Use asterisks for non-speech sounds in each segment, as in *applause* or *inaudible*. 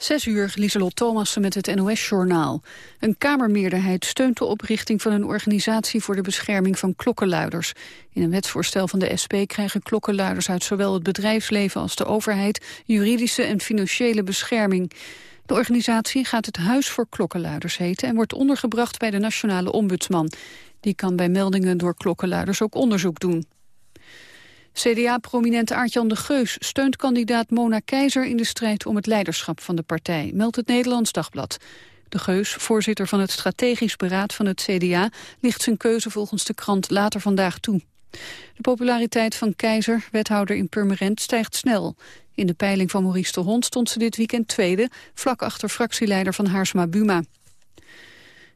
Zes uur, Lieselot Thomassen met het NOS-journaal. Een Kamermeerderheid steunt de oprichting van een organisatie voor de bescherming van klokkenluiders. In een wetsvoorstel van de SP krijgen klokkenluiders uit zowel het bedrijfsleven als de overheid juridische en financiële bescherming. De organisatie gaat het Huis voor Klokkenluiders heten en wordt ondergebracht bij de Nationale Ombudsman. Die kan bij meldingen door klokkenluiders ook onderzoek doen. CDA-prominent Aart-Jan de Geus steunt kandidaat Mona Keizer in de strijd om het leiderschap van de partij, meldt het Nederlands Dagblad. De Geus, voorzitter van het strategisch beraad van het CDA, ligt zijn keuze volgens de krant later vandaag toe. De populariteit van Keizer, wethouder in Purmerend, stijgt snel. In de peiling van Maurice de Hond stond ze dit weekend tweede, vlak achter fractieleider van Haarsma Buma.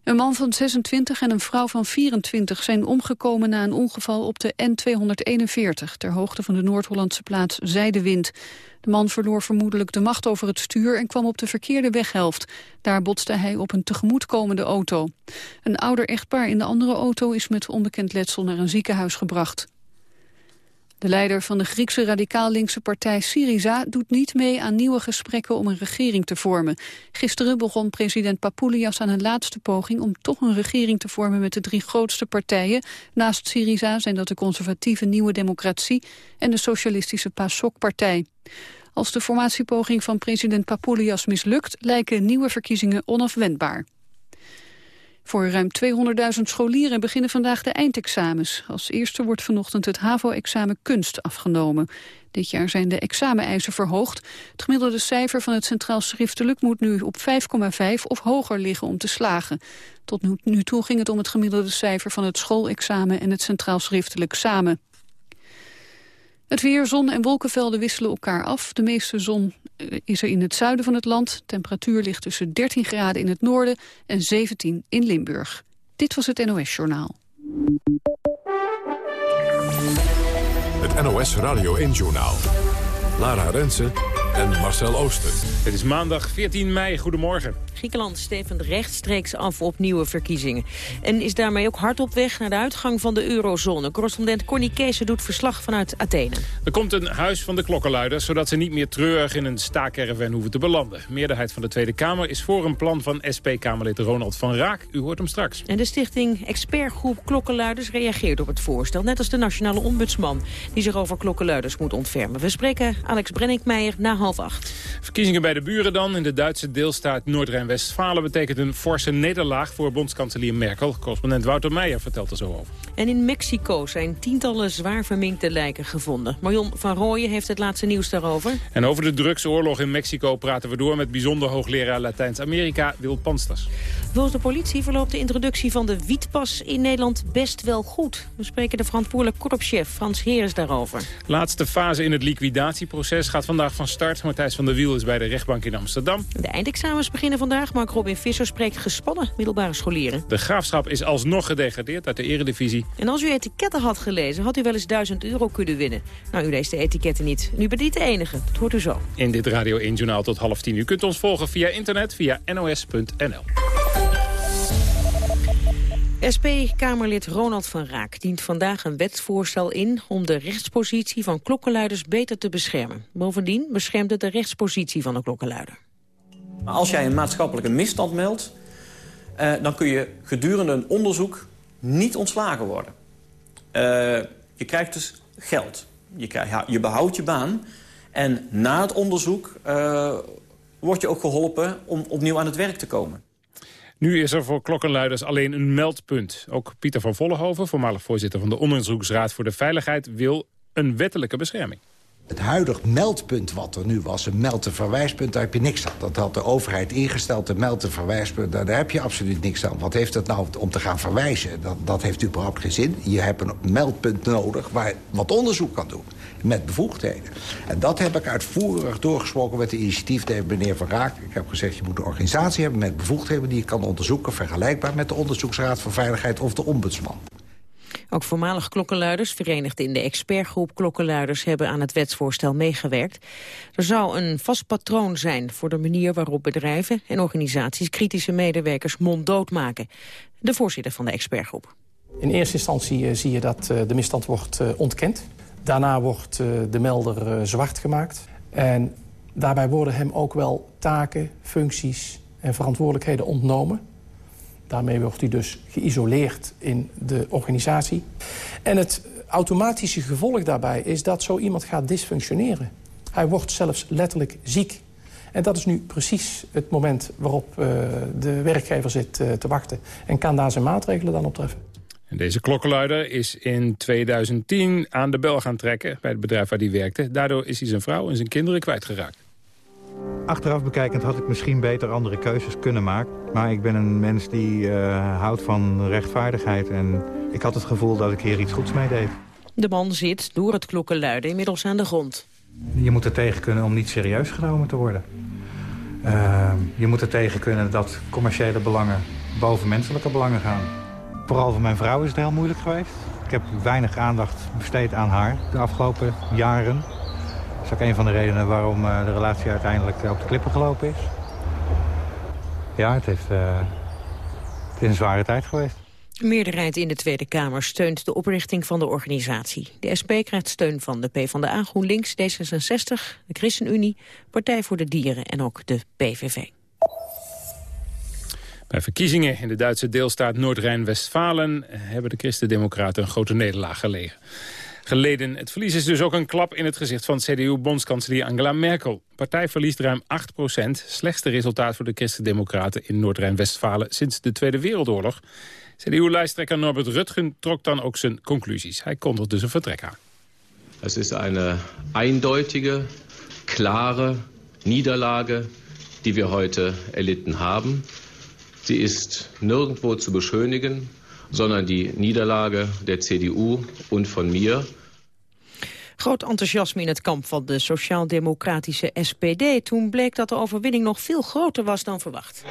Een man van 26 en een vrouw van 24 zijn omgekomen na een ongeval op de N241... ter hoogte van de Noord-Hollandse plaats Zijdewind. De man verloor vermoedelijk de macht over het stuur en kwam op de verkeerde weghelft. Daar botste hij op een tegemoetkomende auto. Een ouder echtpaar in de andere auto is met onbekend letsel naar een ziekenhuis gebracht. De leider van de Griekse radicaal-linkse partij Syriza doet niet mee aan nieuwe gesprekken om een regering te vormen. Gisteren begon president Papoulias aan een laatste poging om toch een regering te vormen met de drie grootste partijen. Naast Syriza zijn dat de conservatieve Nieuwe Democratie en de socialistische PASOK-partij. Als de formatiepoging van president Papoulias mislukt, lijken nieuwe verkiezingen onafwendbaar. Voor ruim 200.000 scholieren beginnen vandaag de eindexamens. Als eerste wordt vanochtend het HAVO-examen kunst afgenomen. Dit jaar zijn de exameneisen verhoogd. Het gemiddelde cijfer van het Centraal Schriftelijk moet nu op 5,5 of hoger liggen om te slagen. Tot nu toe ging het om het gemiddelde cijfer van het schoolexamen en het Centraal Schriftelijk samen. Het weer, zon en wolkenvelden wisselen elkaar af. De meeste zon eh, is er in het zuiden van het land. Temperatuur ligt tussen 13 graden in het noorden en 17 in Limburg. Dit was het NOS Journaal. Het NOS Radio 1 Journaal. Lara Rensen en Marcel Ooster. Het is maandag 14 mei. Goedemorgen. Griekenland stevend rechtstreeks af op nieuwe verkiezingen. En is daarmee ook hard op weg naar de uitgang van de eurozone. Correspondent Connie Kees doet verslag vanuit Athene. Er komt een huis van de klokkenluiders... zodat ze niet meer treurig in een staakerven hoeven te belanden. meerderheid van de Tweede Kamer is voor een plan van SP-Kamerlid Ronald van Raak. U hoort hem straks. En de stichting Expertgroep Klokkenluiders reageert op het voorstel. Net als de nationale ombudsman die zich over klokkenluiders moet ontfermen. We spreken Alex Brenninkmeijer na half acht. Verkiezingen bij de buren dan. In de Duitse deelstaat Noord-Rijn-Westfalen betekent een forse nederlaag voor bondskanselier Merkel. Correspondent Wouter Meijer vertelt er zo over. En in Mexico zijn tientallen zwaar verminkte lijken gevonden. Marion van Rooyen heeft het laatste nieuws daarover. En over de drugsoorlog in Mexico praten we door met bijzonder hoogleraar Latijns-Amerika Wil Pansters. Volgens de politie verloopt de introductie van de wietpas in Nederland best wel goed. We spreken de verantwoordelijk korpschef Frans Heres daarover. Laatste fase in het liquidatieproces gaat vandaag van start. Matthijs van der Wiel is bij de rechtbank in Amsterdam. De eindexamens beginnen vandaag. Mark Robin Visser spreekt gespannen middelbare scholieren. De graafschap is alsnog gedegradeerd uit de eredivisie. En als u etiketten had gelezen, had u wel eens 1000 euro kunnen winnen. Nou, u leest de etiketten niet. Nu bent niet de enige. Dat hoort u zo. In dit Radio 1 Journaal tot half tien. U kunt ons volgen via internet, via nos.nl. SP-Kamerlid Ronald van Raak dient vandaag een wetsvoorstel in... om de rechtspositie van klokkenluiders beter te beschermen. Bovendien beschermt het de rechtspositie van de klokkenluider. Als jij een maatschappelijke misstand meldt... Uh, dan kun je gedurende een onderzoek niet ontslagen worden. Uh, je krijgt dus geld. Je, je behoudt je baan. En na het onderzoek uh, word je ook geholpen om opnieuw aan het werk te komen. Nu is er voor klokkenluiders alleen een meldpunt. Ook Pieter van Vollenhoven, voormalig voorzitter van de Onderzoeksraad voor de Veiligheid... wil een wettelijke bescherming. Het huidig meldpunt wat er nu was, een meld- en verwijspunt, daar heb je niks aan. Dat had de overheid ingesteld, een meld- en verwijspunt, daar, heb je absoluut niks aan. Wat heeft dat nou om te gaan verwijzen? Dat, dat heeft überhaupt geen zin. Je hebt een meldpunt nodig waar wat onderzoek kan doen met bevoegdheden. En dat heb ik uitvoerig doorgesproken met de initiatiefnemer meneer Van Raak. Ik heb gezegd, je moet een organisatie hebben met bevoegdheden... die je kan onderzoeken, vergelijkbaar met de Onderzoeksraad voor Veiligheid of de Ombudsman. Ook voormalig klokkenluiders, verenigd in de expertgroep klokkenluiders, hebben aan het wetsvoorstel meegewerkt. Er zou een vast patroon zijn voor de manier waarop bedrijven en organisaties kritische medewerkers monddood maken. De voorzitter van de expertgroep. In eerste instantie eh, zie je dat eh, de misstand wordt eh, ontkend. Daarna wordt de melder zwart gemaakt. En Daarbij worden hem ook wel taken, functies en verantwoordelijkheden ontnomen. Daarmee wordt hij dus geïsoleerd in de organisatie. En het automatische gevolg daarbij is dat zo iemand gaat dysfunctioneren. Hij wordt zelfs letterlijk ziek. En dat is nu precies het moment waarop uh, de werkgever zit te wachten... en kan daar zijn maatregelen dan op treffen. En deze klokkenluider is in 2010 aan de bel gaan trekken bij het bedrijf waar hij werkte. Daardoor is hij zijn vrouw en zijn kinderen kwijtgeraakt. Achteraf bekijkend had ik misschien beter andere keuzes kunnen maken. Maar ik ben een mens die uh, houdt van rechtvaardigheid. En ik had het gevoel dat ik hier iets goeds mee deed. De man zit door het klokkenluiden inmiddels aan de grond. Je moet er tegen kunnen om niet serieus genomen te worden. Uh, je moet er tegen kunnen dat commerciële belangen boven menselijke belangen gaan. Vooral voor mijn vrouw is het heel moeilijk geweest. Ik heb weinig aandacht besteed aan haar de afgelopen jaren. Dat is ook een van de redenen waarom uh, de relatie uiteindelijk op de klippen gelopen is. Ja, het, heeft, het is een zware tijd geweest. De meerderheid in de Tweede Kamer steunt de oprichting van de organisatie. De SP krijgt steun van de PvdA, GroenLinks, D66, de ChristenUnie, Partij voor de Dieren en ook de PVV. Bij verkiezingen in de Duitse deelstaat Noord-Rijn-Westfalen... hebben de Christen-Democraten een grote nederlaag gelegen. Geleden. Het verlies is dus ook een klap in het gezicht van CDU-bondskanselier Angela Merkel. Partij verliest ruim 8 procent. Slechtste resultaat voor de Christen-Democraten in Noord-Rijn-Westfalen sinds de Tweede Wereldoorlog. CDU-lijsttrekker Norbert Rutgen trok dan ook zijn conclusies. Hij kondigt dus een vertrek aan. Het is een eindeutige, klare Niederlage, die we heute erlitten hebben. Sie ist nirgendwo zu beschönigen, sondern die Niederlage der CDU und von mir. Groot enthousiasme in het kamp van de sociaal-democratische SPD. Toen bleek dat de overwinning nog veel groter was dan verwacht.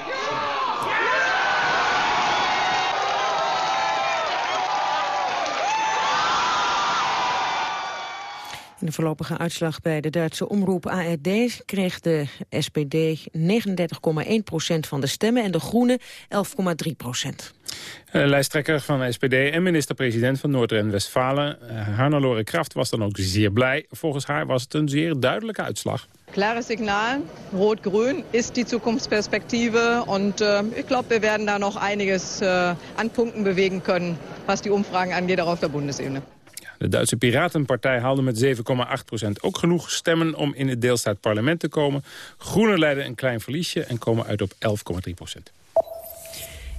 In de voorlopige uitslag bij de Duitse omroep ARD kreeg de SPD 39,1% van de stemmen en de Groenen 11,3 procent. Lijsttrekker van de SPD en minister-president van Noord- en Westfalen, eh, Hannelore Kraft, was dan ook zeer blij. Volgens haar was het een zeer duidelijke uitslag. Klares Signal, Rot-Grün ist die Zukunftsperspektive und äh, ich glaube, wir werden da noch einiges äh, an Punkten bewegen können, was die Umfragen angeht, auch auf der Bundesebene. De Duitse Piratenpartij haalde met 7,8% ook genoeg stemmen om in het deelstaatparlement te komen. Groenen leiden een klein verliesje en komen uit op 11,3%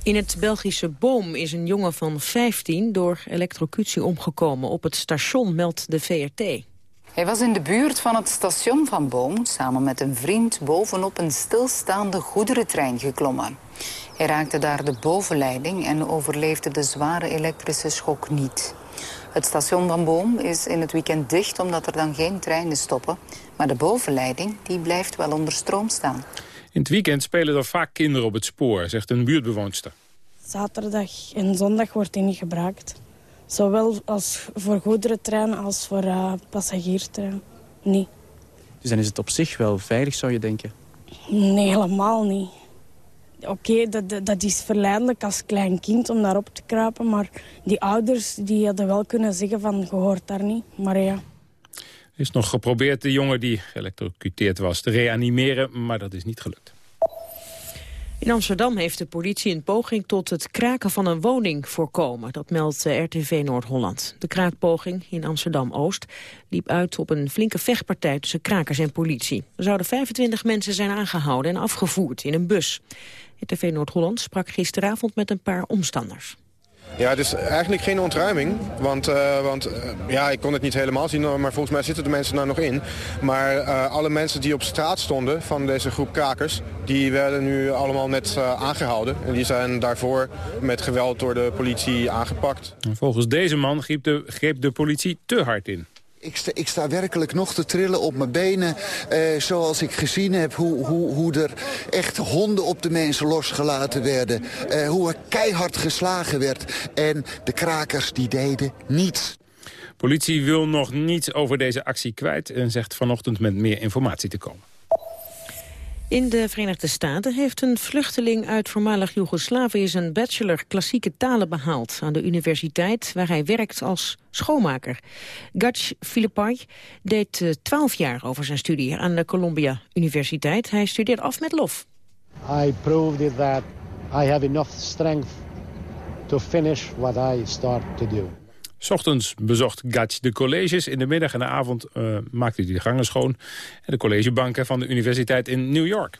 In het Belgische Boom is een jongen van 15 door elektrocutie omgekomen. Op het station meldt de VRT. Hij was in de buurt van het station van Boom samen met een vriend bovenop een stilstaande goederentrein geklommen. Hij raakte daar de bovenleiding en overleefde de zware elektrische schok niet. Het station van Boom is in het weekend dicht omdat er dan geen treinen stoppen. Maar de bovenleiding die blijft wel onder stroom staan. In het weekend spelen er vaak kinderen op het spoor, zegt een buurtbewoonster. Zaterdag en zondag wordt die niet gebruikt. Zowel als voor goederentrein als voor uh, passagiertrein. Niet. Dus dan is het op zich wel veilig, zou je denken? Nee, helemaal niet. Oké, dat, dat is verleidelijk als klein kind om daarop te kruipen. Maar die ouders die hadden wel kunnen zeggen van, je hoort daar niet. Maar ja. Er is nog geprobeerd de jongen die geëlectrocuteerd was te reanimeren, maar dat is niet gelukt. In Amsterdam heeft de politie een poging tot het kraken van een woning voorkomen. Dat meldt RTV Noord-Holland. De kraakpoging in Amsterdam-Oost liep uit op een flinke vechtpartij tussen krakers en politie. Er zouden 25 mensen zijn aangehouden en afgevoerd in een bus. RTV Noord-Holland sprak gisteravond met een paar omstanders. Ja, het is eigenlijk geen ontruiming. Want, uh, want uh, ja, ik kon het niet helemaal zien, maar volgens mij zitten de mensen daar nog in. Maar uh, alle mensen die op straat stonden van deze groep krakers... die werden nu allemaal net aangehouden. En die zijn daarvoor met geweld door de politie aangepakt. Volgens deze man greep de, greep de politie te hard in. Ik sta, ik sta, werkelijk nog te trillen op mijn benen. Eh, zoals ik gezien heb hoe, hoe, hoe er echt honden op de mensen losgelaten werden. Eh, hoe er keihard geslagen werd. En de krakers die deden niets. Politie wil nog niets over deze actie kwijt... en zegt vanochtend met meer informatie te komen. In de Verenigde Staten heeft een vluchteling uit voormalig Joegoslavië zijn bachelor klassieke talen behaald aan de universiteit waar hij werkt als schoonmaker. Gac Filipaj deed 12 jaar over zijn studie aan de Columbia Universiteit. Hij studeert af met lof. I proved that I have enough strength to finish what I start to do. S ochtends bezocht Gatch de colleges. In de middag en de avond uh, maakte hij de gangen schoon. En de collegebanken van de universiteit in New York.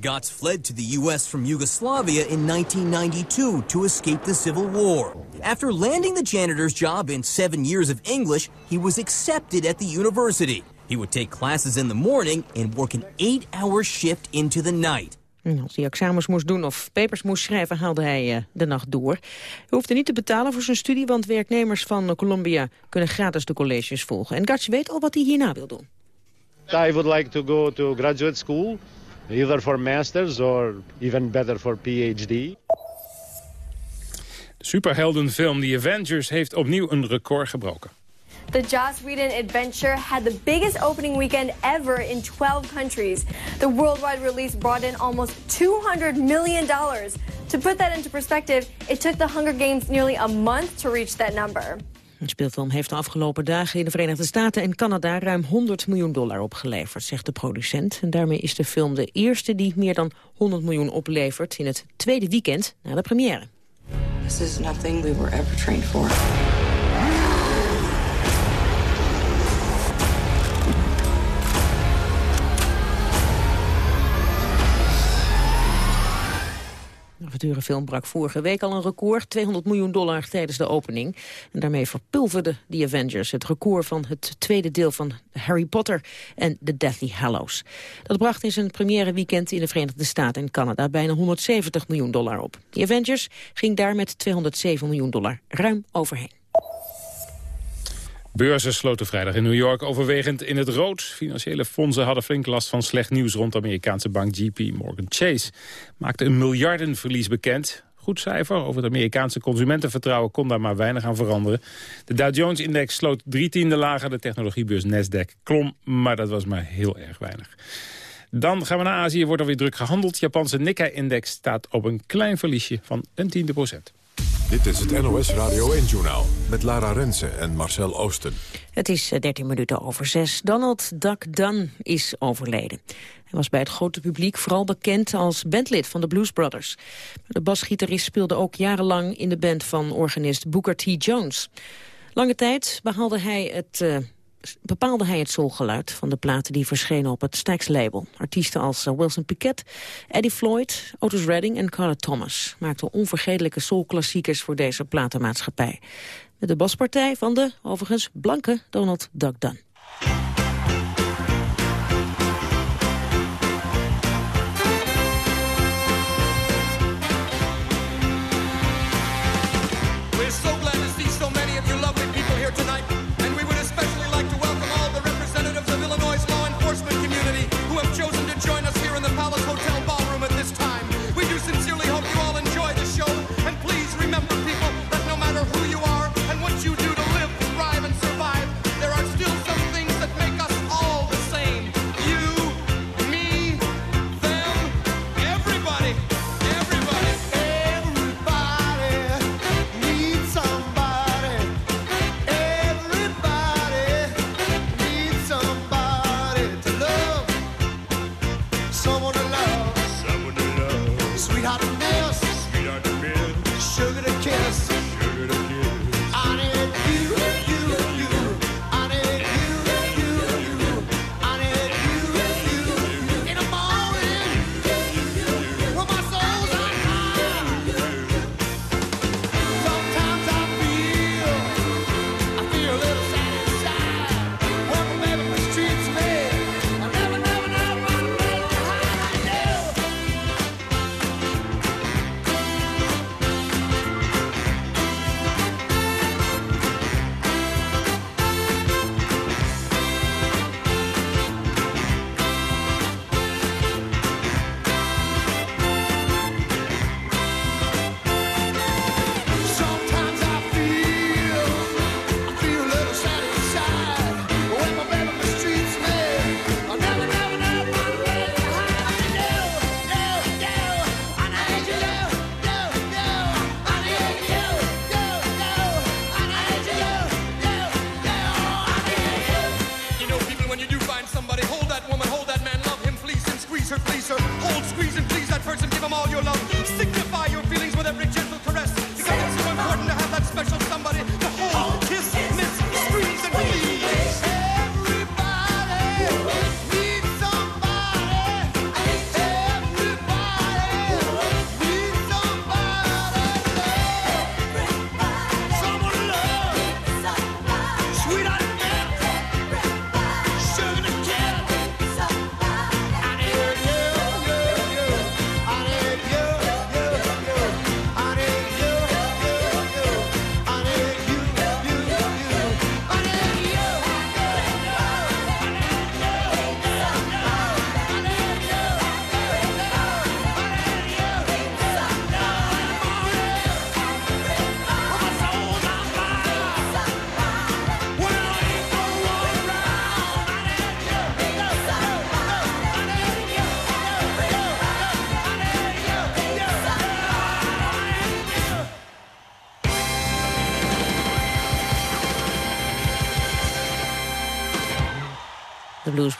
Gotts fled to the U.S. from Yugoslavia in 1992 to escape the Civil War. After landing the janitor's job in seven years of English, he was accepted at the university. He would take classes in the morning and work an eight-hour shift into the night. Als hij examens moest doen of papers moest schrijven, haalde hij uh, de nacht door. Hij hoefde niet te betalen voor zijn studie, want werknemers van Columbia kunnen gratis de colleges volgen. En Gatch weet al wat hij hierna wil doen. I would like to go to graduate school, either for masters or even better for PhD. De superheldenfilm The Avengers heeft opnieuw een record gebroken. The Joss Whedon adventure had the biggest opening weekend ever in 12 countries. The worldwide release brought in almost $200 million. To put that into perspective, it took the Hunger Games nearly a month to reach that number. De speelfilm heeft de afgelopen dagen in de Verenigde Staten en Canada ruim 100 miljoen dollar opgeleverd, zegt de producent. En daarmee is de film de eerste die meer dan 100 miljoen oplevert in het tweede weekend na de première. This is nothing we were ever trained for. Avonturenfilm brak vorige week al een record. 200 miljoen dollar tijdens de opening. En daarmee verpulverde The Avengers het record van het tweede deel van Harry Potter en The Deathly Hallows. Dat bracht in zijn première weekend in de Verenigde Staten en Canada bijna 170 miljoen dollar op. The Avengers ging daar met 207 miljoen dollar ruim overheen. Beurzen sloten vrijdag in New York overwegend in het rood. Financiële fondsen hadden flink last van slecht nieuws rond de Amerikaanse bank JP Morgan Chase. Maakte een miljardenverlies bekend. Goed cijfer over het Amerikaanse consumentenvertrouwen kon daar maar weinig aan veranderen. De Dow Jones-index sloot drie tiende lager, de technologiebeurs Nasdaq klom, maar dat was maar heel erg weinig. Dan gaan we naar Azië, wordt alweer druk gehandeld. Japanse Nikkei-index staat op een klein verliesje van een tiende procent. Dit is het NOS Radio 1-journaal met Lara Rensen en Marcel Oosten. Het is 13 minuten over 6. Donald Duck Dunn is overleden. Hij was bij het grote publiek vooral bekend als bandlid van de Blues Brothers. De basgitarist speelde ook jarenlang in de band van organist Booker T. Jones. Lange tijd behaalde hij het... Uh, bepaalde hij het soulgeluid van de platen die verschenen op het Stax-label. Artiesten als eh, Wilson Piquet, Eddie Floyd, Otis Redding en Carla Thomas... maakten onvergetelijke soulklassiekers voor deze platenmaatschappij. Met de baspartij van de, overigens, blanke Donald Duck Dunn. We're so glad so many of you lovely people here tonight. especially like to welcome all the representatives of Illinois' law enforcement community who have chosen to join us here in the Palace Hotel Ballroom. pleaser. Hold, squeeze, and please that person. Give them all your love.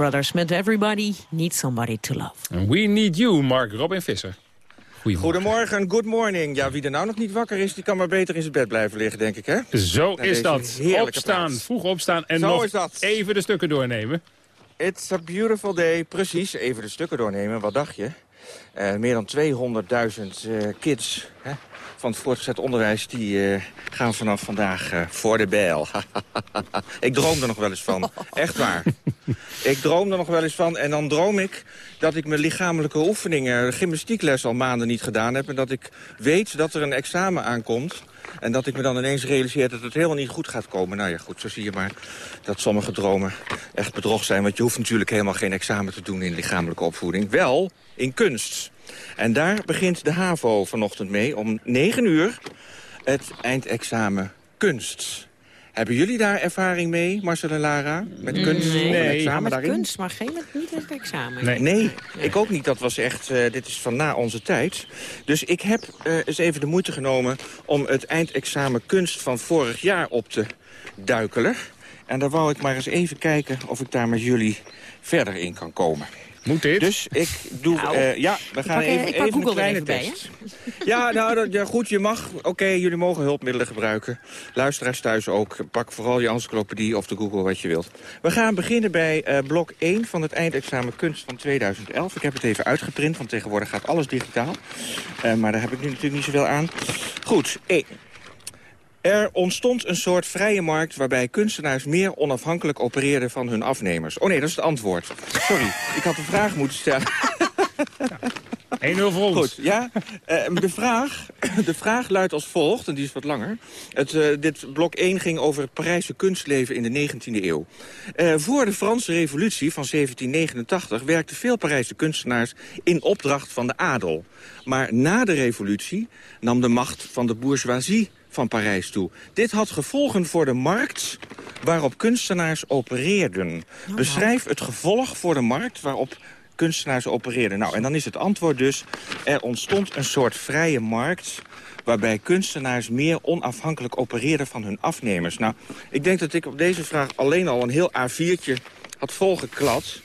Brothers met Everybody Needs Somebody to Love. And we need you, Mark Robin Visser. Goedemorgen. Goedemorgen, good morning. Ja, wie er nou nog niet wakker is, die kan maar beter in zijn bed blijven liggen, denk ik, hè? Zo is dat. Opstaan, plaats. vroeg opstaan en Zo nog is dat. even de stukken doornemen. It's a beautiful day. Precies, even de stukken doornemen. Wat dacht je? Eh, meer dan 200.000 eh, kids hè, van het voortgezet onderwijs... die eh, gaan vanaf vandaag eh, voor de bijl. *laughs* ik droom er nog wel eens van. Echt waar. *laughs* ik droom er nog wel eens van. En dan droom ik dat ik mijn lichamelijke oefeningen... gymnastiekles al maanden niet gedaan heb... en dat ik weet dat er een examen aankomt... En dat ik me dan ineens realiseer dat het helemaal niet goed gaat komen. Nou ja, goed, zo zie je maar dat sommige dromen echt bedrog zijn. Want je hoeft natuurlijk helemaal geen examen te doen in lichamelijke opvoeding. Wel in kunst. En daar begint de HAVO vanochtend mee om 9 uur het eindexamen kunst. Hebben jullie daar ervaring mee, Marcel en Lara? Met kunst? Of een Ja, examen met daarin? kunst, maar geen, met, niet met examen. Nee. nee, ik ook niet. Dat was echt, eh, dit is van na onze tijd. Dus ik heb eh, eens even de moeite genomen om het eindexamen kunst van vorig jaar op te duikelen. En daar wou ik maar eens even kijken of ik daar met jullie verder in kan komen. Moet dit? Dus ik doe... Nou, eh, ja, we gaan pak, even, ik pak even Google een kleine even bij, test. *laughs* ja, nou, dat, ja, goed, je mag... Oké, jullie mogen hulpmiddelen gebruiken. Luisteraars thuis ook. Pak vooral je encyclopedie of de Google wat je wilt. We gaan beginnen bij eh, blok 1 van het eindexamen kunst van 2011. Ik heb het even uitgeprint, want tegenwoordig gaat alles digitaal. Eh, maar daar heb ik nu natuurlijk niet zoveel aan. Goed, 1. Er ontstond een soort vrije markt waarbij kunstenaars meer onafhankelijk opereerden van hun afnemers. Oh nee, dat is het antwoord. Sorry, ik had de vraag moeten stellen. 1-0 voor ons. Goed, ja. Eh, de, vraag, *clears throat* de vraag luidt als volgt, en die is wat langer. Het, eh, dit blok 1 ging over het Parijse kunstleven in de 19e eeuw. Eh, voor de Franse revolutie van 1789 werkten veel Parijse kunstenaars in opdracht van de adel. Maar na de revolutie nam de macht van de bourgeoisie van Parijs toe. Dit had gevolgen voor de markt waarop kunstenaars opereerden. Beschrijf het gevolg voor de markt waarop kunstenaars opereerden. Nou, en dan is het antwoord dus... er ontstond een soort vrije markt waarbij kunstenaars meer onafhankelijk opereerden van hun afnemers. Nou, ik denk dat ik op deze vraag alleen al een heel A4'tje had volgeklad.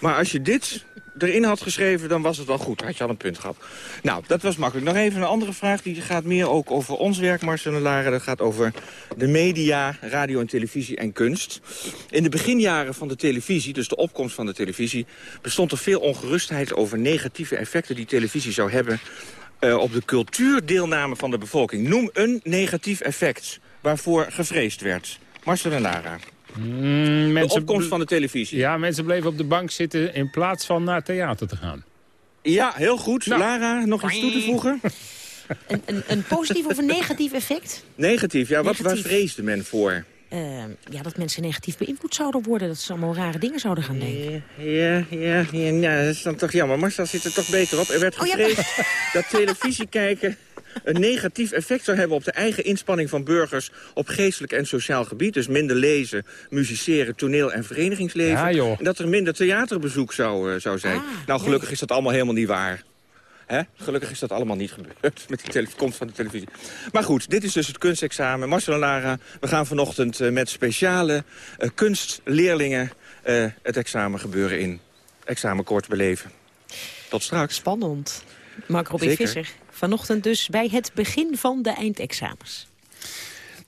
Maar als je dit erin had geschreven, dan was het wel goed. Had je al een punt gehad. Nou, dat was makkelijk. Nog even een andere vraag. Die gaat meer ook over ons werk, Marcel en Lara. Dat gaat over de media, radio en televisie en kunst. In de beginjaren van de televisie, dus de opkomst van de televisie... bestond er veel ongerustheid over negatieve effecten die televisie zou hebben... eh, op de cultuurdeelname van de bevolking. Noem een negatief effect waarvoor gevreesd werd. Marcel Lara. Mm, De opkomst van de televisie. Ja, mensen bleven op de bank zitten in plaats van naar theater te gaan. Ja, heel goed. Nou. Lara, nog iets toe te voegen? Een, een, een positief of een negatief effect? Negatief, ja. Wat, waar vreesde men voor? Eh, ja, dat mensen negatief beïnvloed zouden worden. Dat ze allemaal rare dingen zouden gaan denken. Ja, ja, ja, ja, dat is dan toch jammer. Marcel zit er toch beter op. Er werd Oh, ja, gevreesd dat televisie kijken een negatief effect zou hebben op de eigen inspanning van burgers op geestelijk en sociaal gebied. Dus minder lezen, musiceren, toneel- en verenigingsleven. Ja, joh. En dat er minder theaterbezoek zou, eh, zou zijn. Ah, nou, gelukkig is dat allemaal helemaal niet waar. Hè? Gelukkig is dat allemaal niet gebeurd *laughs* met die tele- komst van de televisie. Maar goed, dit is dus het kunstexamen. Marcel en Lara, we gaan vanochtend eh, met speciale eh, kunstleerlingen eh, het examen gebeuren in examenkoord beleven. Tot straks. Spannend. Mark Robin. Visser, vanochtend dus bij het begin van de eindexamens.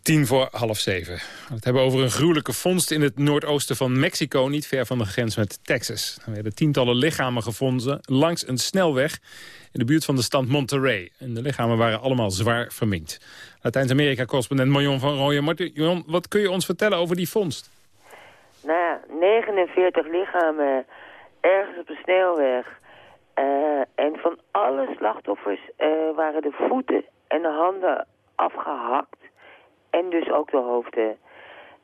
Tien voor half zeven. We het hebben over een gruwelijke vondst in het noordoosten van Mexico... niet ver van de grens met Texas. Er werden tientallen lichamen gevonden langs een snelweg... in de buurt van de stad Monterey. En de lichamen waren allemaal zwaar verminkt. Latijns-Amerika-correspondent Marion van Rooyen. Marion, wat kun je ons vertellen over die vondst? Nou ja, 49 lichamen ergens op de snelweg. Eh, en van alle slachtoffers eh, waren de voeten en de handen afgehakt. En dus ook de hoofden.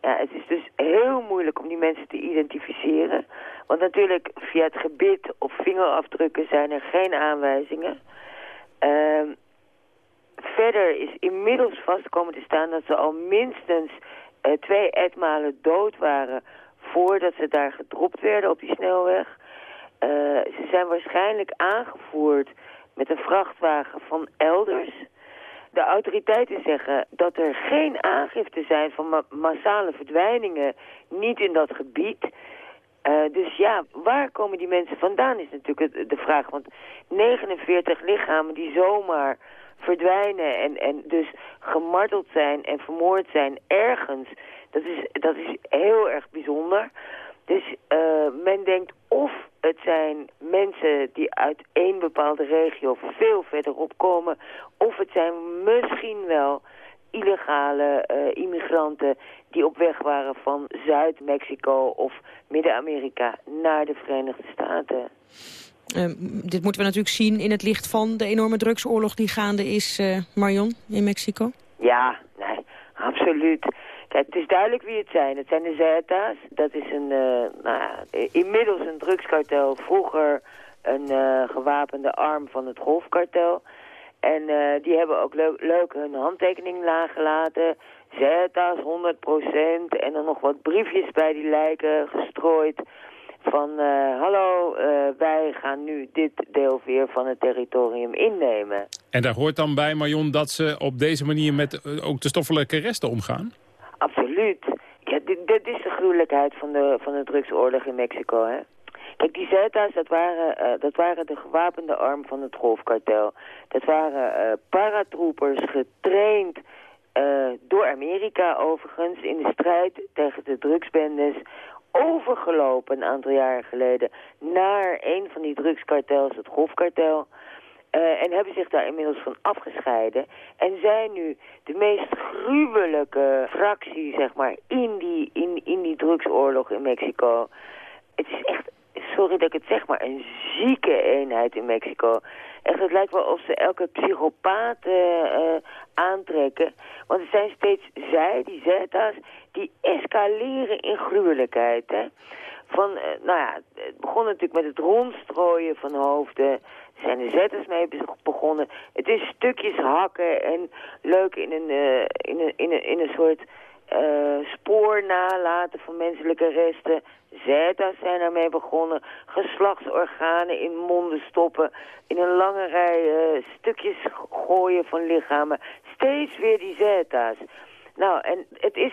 Ja, het is dus heel moeilijk om die mensen te identificeren. Want natuurlijk, via het gebit of vingerafdrukken zijn er geen aanwijzingen. Ehm, verder is inmiddels vastkomen te staan dat ze al minstens eh, twee etmalen dood waren voordat ze daar gedropt werden op die snelweg. Eh, ze zijn waarschijnlijk aangevoerd met een vrachtwagen van elders. De autoriteiten zeggen dat er geen aangifte zijn van ma- massale verdwijningen, niet in dat gebied. Eh, dus ja, waar komen die mensen vandaan is natuurlijk de vraag. Want 49 lichamen die zomaar verdwijnen en, en dus gemarteld zijn en vermoord zijn ergens, dat is, dat is heel erg bijzonder. Dus eh, men denkt of het zijn mensen die uit één bepaalde regio veel verderop komen, of het zijn misschien wel illegale eh, immigranten die op weg waren van Zuid-Mexico of Midden-Amerika naar de Verenigde Staten. Eh, dit moeten we natuurlijk zien in het licht van de enorme drugsoorlog die gaande is, eh, Marion, in Mexico. Ja, nee, absoluut. Kijk, het is duidelijk wie het zijn. Het zijn de Zetas. Dat is een, eh, nou ja, inmiddels een drugskartel. Vroeger een eh, gewapende arm van het golfkartel. En eh, die hebben ook leuk, leuk hun handtekening nagelaten. Zetas, 100%. En dan nog wat briefjes bij die lijken gestrooid. Van, hallo, wij gaan nu dit deel weer van het territorium innemen. En daar hoort dan bij, Marion, dat ze op deze manier met ook de stoffelijke resten omgaan? Absoluut. Ja, dit, dit is de gruwelijkheid van de, van de drugsoorlog in Mexico, hè. Kijk, die Zetas, dat waren, eh, dat waren de gewapende arm van het golfkartel. Dat waren eh paratroopers getraind eh, door Amerika overigens in de strijd tegen de drugsbendes. Overgelopen een aantal jaren geleden naar een van die drugskartels, het golfkartel. Eh, en hebben zich daar inmiddels van afgescheiden. En zijn nu de meest gruwelijke fractie, zeg maar, in die, in, in die drugsoorlog in Mexico. Het is echt, sorry dat ik het zeg, maar een zieke eenheid in Mexico. Echt, het lijkt wel of ze elke psychopaat eh, eh, aantrekken. Want het zijn steeds zij, die Zetas, die escaleren in gruwelijkheid, hè. Van, nou ja, het begon natuurlijk met het rondstrooien van hoofden. Zijn de zetters mee be- begonnen. Het is stukjes hakken en leuk in een, eh, in een, in een, in een soort eh, spoor nalaten van menselijke resten. Zetas zijn ermee begonnen. Geslachtsorganen in monden stoppen. In een lange rij eh, stukjes gooien van lichamen. Steeds weer die Zetas. Nou, en het is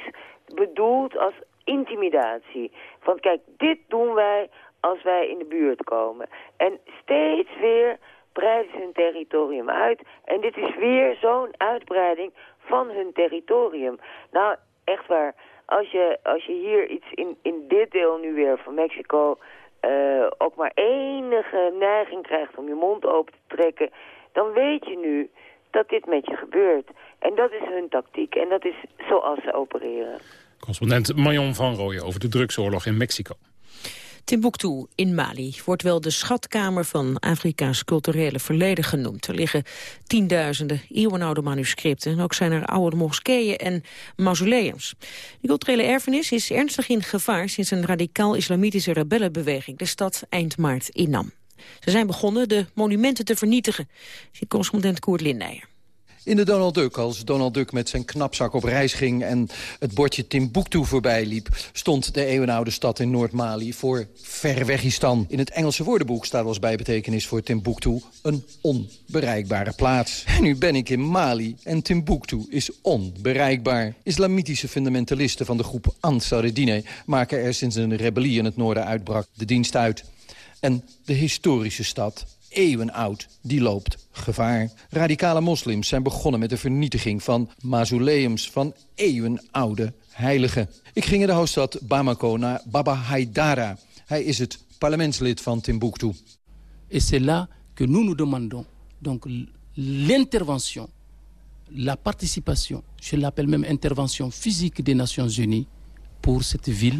bedoeld als intimidatie. Van kijk, dit doen wij als wij in de buurt komen. En steeds weer breiden ze hun territorium uit. En dit is weer zo'n uitbreiding van hun territorium. Nou, echt waar. Als je, als je hier iets in, in dit deel nu weer van Mexico... eh, ook maar enige neiging krijgt om je mond open te trekken... dan weet je nu dat dit met je gebeurt. En dat is hun tactiek. En dat is zoals ze opereren. Correspondent Marion van Rooyen over de drugsoorlog in Mexico. Timbuktu in Mali wordt wel de schatkamer van Afrika's culturele verleden genoemd. Er liggen tienduizenden eeuwenoude manuscripten. En ook zijn er oude moskeeën en mausoleums. De culturele erfenis is ernstig in gevaar sinds een radicaal-islamitische rebellenbeweging de stad eind maart innam. Ze zijn begonnen de monumenten te vernietigen, ziet correspondent Koert Lindijer. In de Donald Duck, als Donald Duck met zijn knapzak op reis ging... en het bordje Timbuktu voorbij liep... stond de eeuwenoude stad in Noord-Mali voor Verwegistan. In het Engelse woordenboek staat als bijbetekenis voor Timbuktu... een onbereikbare plaats. En nu ben ik in Mali en Timbuktu is onbereikbaar. Islamitische fundamentalisten van de groep Ansar-Dine... maken er sinds een rebellie in het noorden uitbrak de dienst uit. En de historische stad eeuwenoud, die loopt gevaar. Radicale moslims zijn begonnen met de vernietiging van mausoleums van eeuwenoude heiligen. Ik ging in de hoofdstad Bamako naar Baba Haidara. Hij is het parlementslid van Timbuktu. Et c'est là que nous nous demandons donc l'intervention, la participation, je l'appelle même intervention physique des Nations Unies.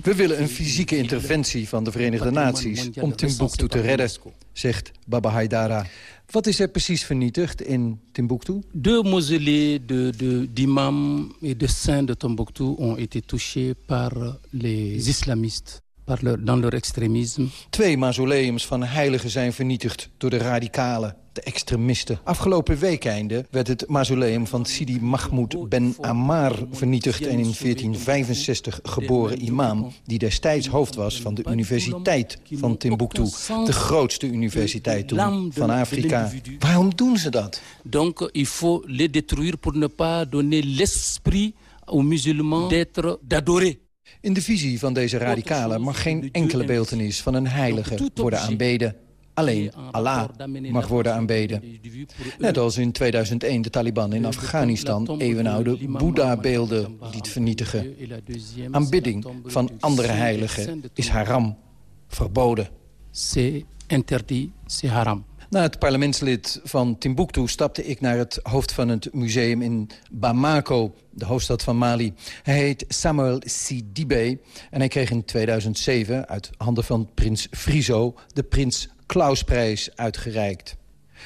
We willen een fysieke interventie van de Verenigde Naties om Timbuktu te redden, zegt Baba Haidara. Wat is er precies vernietigd in Timbuktu? Deux mausolées de- de- d'imams et de saints de Tombouctou ont été touchés par les islamistes, par leur- dans leur extrémisme. Twee mausoleums van heiligen zijn vernietigd door de radicalen, de extremisten. Afgelopen weekeinde werd het mausoleum van Sidi Mahmoud Ben Ammar vernietigd... en in 1465 geboren imam, die destijds hoofd was van de Universiteit van Timbuktu. De grootste universiteit toen van Afrika. Waarom doen ze dat? Donc il faut les détruire pour ne pas donner l'esprit aux musulmans d'être, d'adorer. In de visie van deze radicalen mag geen enkele beeltenis van een heilige worden aanbeden. Alleen Allah mag worden aanbeden. Net als in 2001 de Taliban in Afghanistan eeuwenoude Boeddha-beelden liet vernietigen. Aanbidding van andere heiligen is haram, verboden. C'est interdit, c'est haram. Na het parlementslid van Timbuktu stapte ik naar het hoofd van het museum in Bamako, de hoofdstad van Mali. Hij heet Samuel Sidibe en hij kreeg in 2007 uit handen van prins Friso de Prins Klausprijs uitgereikt.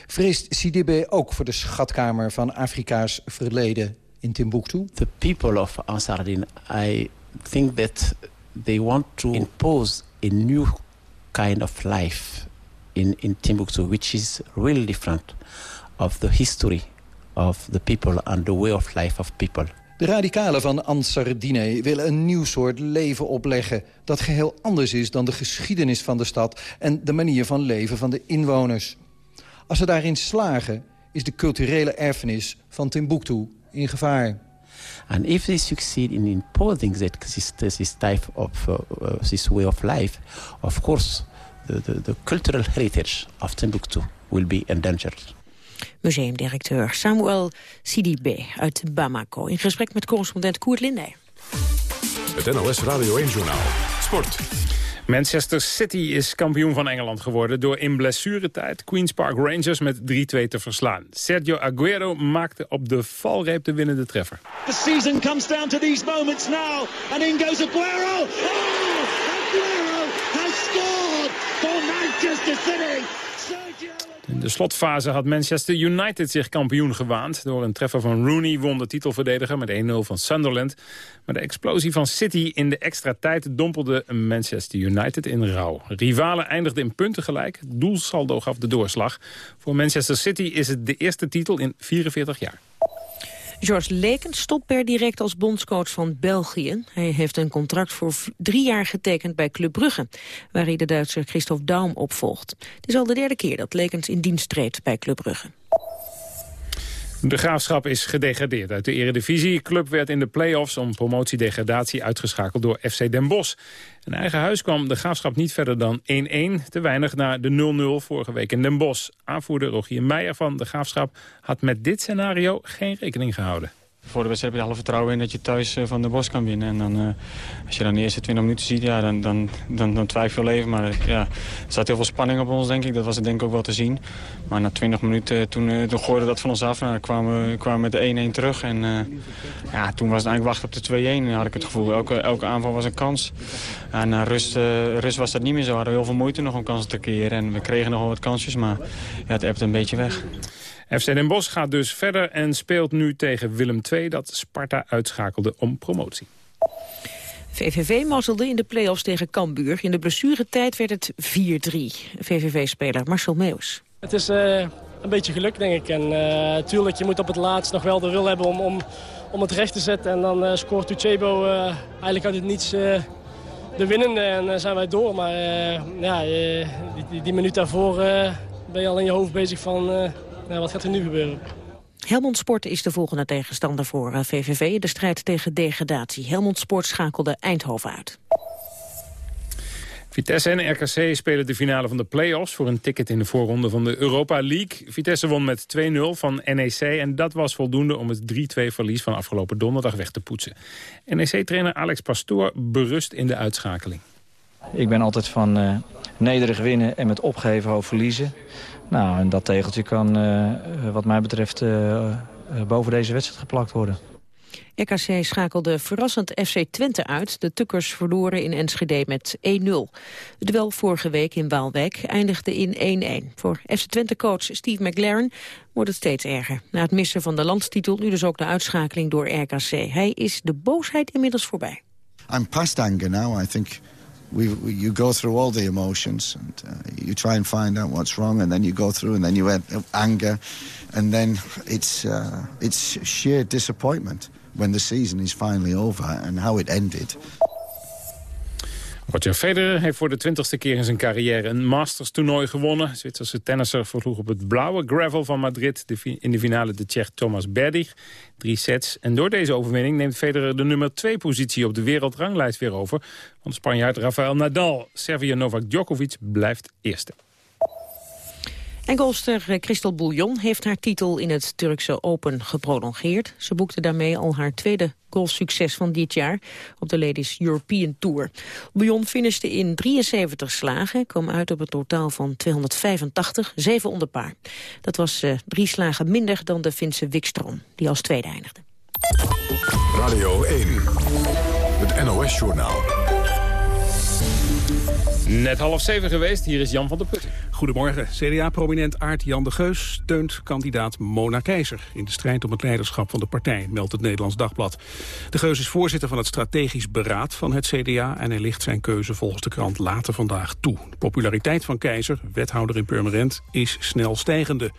Vreest Sidibe ook voor de schatkamer van Afrika's verleden in Timbuktu? the people of Ansardin, I think that they want to impose a new kind of life in, in Timbuktu, which is really different of the history of the people and the way of life of people. De radicalen van Ansardine willen een nieuw soort leven opleggen... dat geheel anders is dan de geschiedenis van de stad... en de manier van leven van de inwoners. Als ze daarin slagen, is de culturele erfenis van Timbuktu in gevaar. And if they succeed in imposing that this, this type of uh, uh, this way of life, of course, the, the, the cultural heritage of Timbuktu will be endangered. Museumdirecteur Samuel Sidibe uit Bamako. In gesprek met correspondent Koert Lindij. Het NOS Radio 1-journaal. Sport. Manchester City is kampioen van Engeland geworden... door in blessuretijd Queen's Park Rangers met 3-2 te verslaan. Sergio Aguero maakte op de valreep de winnende treffer. The season comes down to these moments now. And in goes Aguero. Oh, Aguero has scored for Manchester City. In de slotfase had Manchester United zich kampioen gewaand. Door een treffer van Rooney won de titelverdediger met 1-0 van Sunderland. Maar de explosie van City in de extra tijd dompelde Manchester United in rouw. Rivalen eindigden in punten gelijk. Doelsaldo gaf de doorslag. Voor Manchester City is het de eerste titel in 44 jaar. George Lekens stopt per direct als bondscoach van België. Hij heeft een contract voor drie jaar getekend bij Club Brugge... waar hij de Duitser Christoph Daum opvolgt. Het is al de derde keer dat Lekens in dienst treedt bij Club Brugge. De Graafschap is gedegradeerd uit de eredivisie. Club werd in de play-offs om promotiedegradatie uitgeschakeld door FC Den Bosch. In eigen huis kwam de Graafschap niet verder dan 1-1. Te weinig naar de 0-0 vorige week in Den Bosch. Aanvoerder Rogier Meijer van de Graafschap had met dit scenario geen rekening gehouden. Voor de wedstrijd heb je alle vertrouwen in dat je thuis eh, van de Bos kan winnen. En dan, eh, als je dan de eerste 20 minuten ziet, ja, dan, dan, dan, dan twijfel je even. Maar eh, ja, er zat heel veel spanning op ons, denk ik. Dat was het denk ik ook wel te zien. Maar na 20 minuten, toen, toen gooide dat van ons af. Nou, kwamen we kwamen met de 1-1 terug. En ja, toen was het eigenlijk wachten op de 2-1. had ik het gevoel. Elke, elke aanval was een kans. En na rust, rust was dat niet meer zo. We hadden heel veel moeite nog om kansen te creëren. En we kregen nog wel wat kansjes, maar ja, het ebte een beetje weg. FC Den Bosch gaat dus verder en speelt nu tegen Willem II... dat Sparta uitschakelde om promotie. VVV mazzelde in de play-offs tegen Cambuur. In de blessuretijd werd het 4-3. VVV-speler Marcel Meeuws. Het is eh, een beetje geluk, denk ik. En eh tuurlijk, je moet op het laatst nog wel de wil hebben om, om, om het recht te zetten. En dan eh, scoort Uchebo eh, eigenlijk uit het niets eh, de winnende en zijn wij door. Maar eh, ja, die, die, die minuut daarvoor eh, ben je al in je hoofd bezig van... eh, nou, wat gaat er nu gebeuren? Helmond Sport is de volgende tegenstander voor eh, VVV in de strijd tegen degradatie. Helmond Sport schakelde Eindhoven uit. Vitesse en RKC spelen de finale van de play-offs... voor een ticket in de voorronde van de Europa League. Vitesse won met 2-0 van NEC en dat was voldoende... om het 3-2 verlies van afgelopen donderdag weg te poetsen. NEC-trainer Alex Pastoor berust in de uitschakeling. Ik ben altijd van eh, nederig winnen en met opgeven hoofd verliezen. Nou, en dat tegeltje kan eh, wat mij betreft eh, eh, boven deze wedstrijd geplakt worden. RKC schakelde verrassend FC Twente uit. De Tukkers verloren in Enschede met 1-0. Het duel vorige week in Waalwijk eindigde in 1-1. Voor FC Twente-coach Steve McLaren wordt het steeds erger. Na het missen van de landstitel nu dus ook de uitschakeling door RKC. Hij is de boosheid inmiddels voorbij. I'm past anger now. I think we, we- you go through all the emotions and uh, you try and find out what's wrong, and then you go through, and then you have anger, and then it's uh, it's sheer disappointment when the season is finally over and how it ended. Roger Federer heeft voor de twintigste keer in zijn carrière een Masters-toernooi gewonnen. Zwitserse tennisser versloeg op het blauwe gravel van Madrid in de finale de Tsjech Thomas Berdych. Drie sets. En door deze overwinning neemt Federer de nummer 2 positie op de wereldranglijst weer over. Want Spanjaard Rafael Nadal, Servier Novak Djokovic blijft eerste. En golfster eh, Christel Bouillon heeft haar titel in het Turkse Open geprolongeerd. Ze boekte daarmee al haar tweede golfsucces van dit jaar op de Ladies European Tour. Bouillon finishte in 73 slagen, kwam uit op een totaal van 285, 7 onder paar. Dat was eh, drie slagen minder dan de Finse Wikstrom, die als tweede eindigde. Radio 1, het NOS-journaal. Net half zeven geweest, hier is Jan van der Putten. Goedemorgen. CDA-prominent Aart Jan de Geus steunt kandidaat Mona Keizer... in de strijd om het leiderschap van de partij, meldt het Nederlands Dagblad. De Geus is voorzitter van het strategisch beraad van het CDA... en hij ligt zijn keuze volgens de krant later vandaag toe. De populariteit van Keizer, wethouder in Purmerend, is snel stijgende.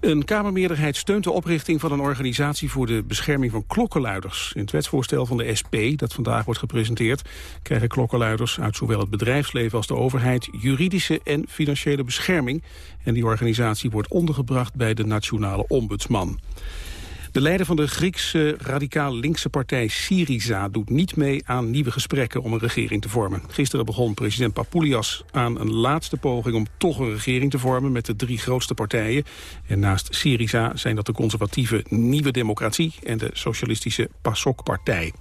Een Kamermeerderheid steunt de oprichting van een organisatie voor de bescherming van klokkenluiders. In het wetsvoorstel van de SP, dat vandaag wordt gepresenteerd, krijgen klokkenluiders uit zowel het bedrijfsleven als de overheid juridische en financiële bescherming. En die organisatie wordt ondergebracht bij de Nationale Ombudsman. De leider van de Griekse radicaal linkse partij Syriza doet niet mee aan nieuwe gesprekken om een regering te vormen. Gisteren begon president Papoulias aan een laatste poging om toch een regering te vormen met de drie grootste partijen. En naast Syriza zijn dat de conservatieve Nieuwe Democratie en de socialistische PASOK-partij.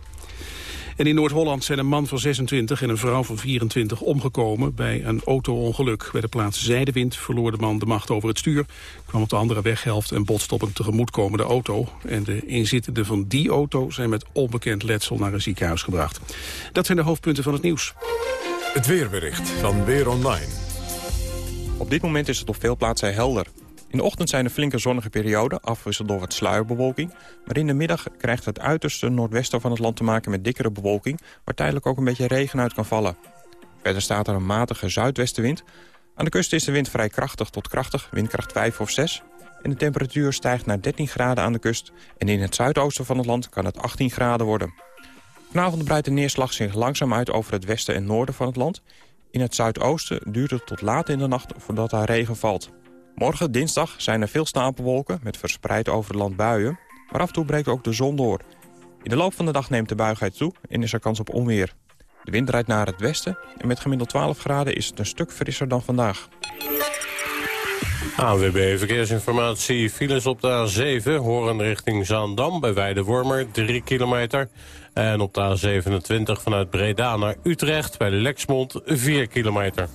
En in Noord-Holland zijn een man van 26 en een vrouw van 24 omgekomen bij een auto-ongeluk. Bij de plaats Zijdewind verloor de man de macht over het stuur, kwam op de andere weghelft en botste op een tegemoetkomende auto. En de inzittenden van die auto zijn met onbekend letsel naar een ziekenhuis gebracht. Dat zijn de hoofdpunten van het nieuws. Het weerbericht van Weer Online. Op dit moment is het op veel plaatsen helder. In de ochtend zijn er flinke zonnige perioden, afwisseld door wat sluierbewolking. Maar in de middag krijgt het uiterste noordwesten van het land te maken met dikkere bewolking... waar tijdelijk ook een beetje regen uit kan vallen. Verder staat er een matige zuidwestenwind. Aan de kust is de wind vrij krachtig tot krachtig, windkracht 5 of 6. En de temperatuur stijgt naar 13 graden aan de kust. En in het zuidoosten van het land kan het 18 graden worden. Vanavond breidt de neerslag zich langzaam uit over het westen en noorden van het land. In het zuidoosten duurt het tot laat in de nacht voordat daar regen valt. Morgen, dinsdag, zijn er veel stapelwolken met verspreid over het land buien. Maar af en toe breekt ook de zon door. In de loop van de dag neemt de buigheid toe en is er kans op onweer. De wind draait naar het westen en met gemiddeld 12 graden is het een stuk frisser dan vandaag. AWB Verkeersinformatie. Files op de A7, horen richting Zaandam bij Weidewormer, 3 kilometer. En op de A27 vanuit Breda naar Utrecht bij Lexmond, 4 kilometer.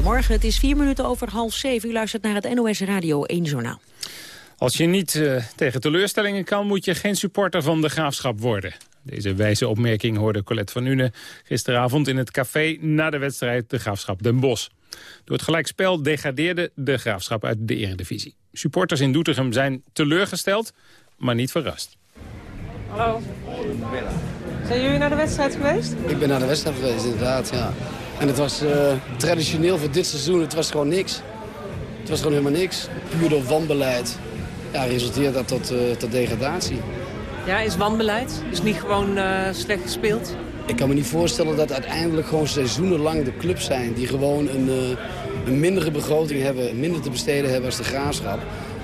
Goedemorgen, het is vier minuten over half zeven. U luistert naar het NOS Radio 1 Journaal. Als je niet eh, tegen teleurstellingen kan, moet je geen supporter van de Graafschap worden. Deze wijze opmerking hoorde Colette van Une gisteravond in het café na de wedstrijd de Graafschap Den Bosch. Door het gelijkspel degradeerde de Graafschap uit de eredivisie. Supporters in Doetinchem zijn teleurgesteld, maar niet verrast. Hallo. Zijn jullie naar de wedstrijd geweest? Ik ben naar de wedstrijd geweest, inderdaad, ja. En het was eh, traditioneel voor dit seizoen, het was gewoon niks. Het was gewoon helemaal niks. Puur door wanbeleid ja, resulteert dat tot, eh, tot degradatie. Ja, is wanbeleid? Is niet gewoon eh, slecht gespeeld? Ik kan me niet voorstellen dat uiteindelijk gewoon seizoenenlang de clubs zijn... die gewoon een, een mindere begroting hebben, minder te besteden hebben als de Graafschap.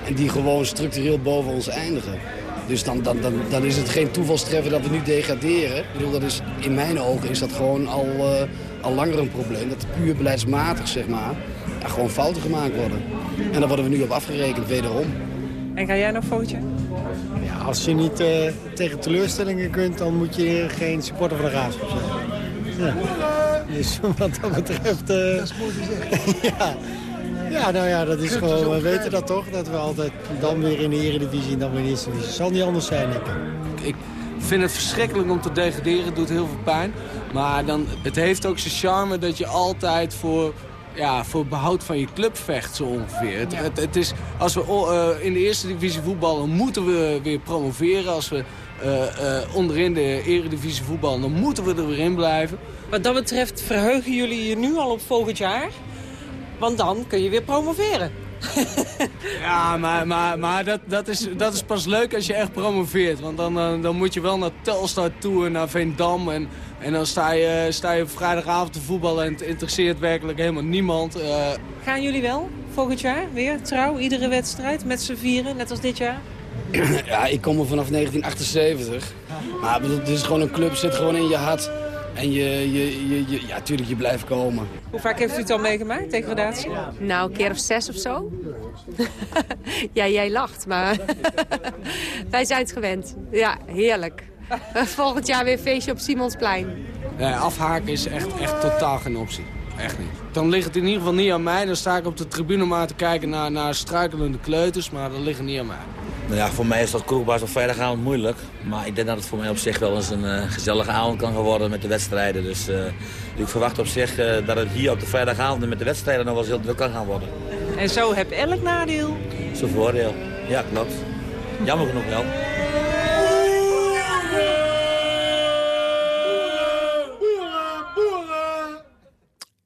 En die gewoon structureel boven ons eindigen. Dus dan, dan, dan, dan is het geen toevalstreffer dat we nu degraderen. Ik bedoel, dat is, in mijn ogen is dat gewoon al, al langer een probleem. Dat puur beleidsmatig, zeg maar, ja, gewoon fouten gemaakt worden. En daar worden we nu op afgerekend, wederom. En ga jij nog jaar? Ja, als je niet eh, tegen teleurstellingen kunt, dan moet je geen supporter van de Graafschap zijn. Ja. Dus *laughs* wat dat betreft... dat is mooi *laughs* ja. ja, nou ja, dat is gewoon... We weten dat toch, dat we altijd dan weer in de eredivisie en dan weer in de eerste divisie. Het zal niet anders zijn, denk ik. Ik vind het verschrikkelijk om te degraderen. Het doet heel veel pijn. Maar dan, het heeft ook zijn charme dat je altijd voor, ja, voor behoud van je club vecht, zo ongeveer. Het, het, het is, als we eh, in de eerste divisie voetballen, moeten we weer promoveren. Als we eh, eh, onderin de eredivisie voetballen, dan moeten we er weer in blijven. Wat dat betreft verheugen jullie je nu al op volgend jaar? Want dan kun je weer promoveren. *laughs* Ja, maar, maar, maar dat, dat, is, dat is pas leuk als je echt promoveert. Want dan, dan, dan moet je wel naar Telstar toe en naar Veendam. En, en dan sta je, sta je op vrijdagavond te voetballen en het interesseert werkelijk helemaal niemand. Eh, Gaan jullie wel volgend jaar weer trouw, iedere wedstrijd met z'n vieren, net als dit jaar? Ja, ik kom er vanaf 1978. Maar ik bedoel, dit is gewoon een club, zit gewoon in je hart. En je, je, je, je- ja, tuurlijk, je blijft komen. Hoe vaak heeft u het al meegemaakt, degradatie? Nou, een keer of zes of zo. ja, jij lacht, maar *laughs* wij zijn het gewend. Ja, heerlijk. *laughs* Volgend jaar weer een feestje op Simonsplein. nee, afhaken is echt, echt totaal geen optie. Echt niet. Dan ligt het in ieder geval niet aan mij. Dan sta ik op de tribune maar te kijken naar, naar struikelende kleuters. Maar dat ligt niet aan mij. Nou ja, voor mij is dat kroegbaas op vrijdagavond moeilijk. Maar ik denk dat het voor mij op zich wel eens een eh, gezellige avond kan gaan worden met de wedstrijden. Dus eh, ik verwacht op zich eh, dat het hier op de vrijdagavond met de wedstrijden nog wel eens heel druk kan gaan worden. En zo heb elk nadeel. Zo'n voordeel. Ja, klopt. Jammer genoeg wel.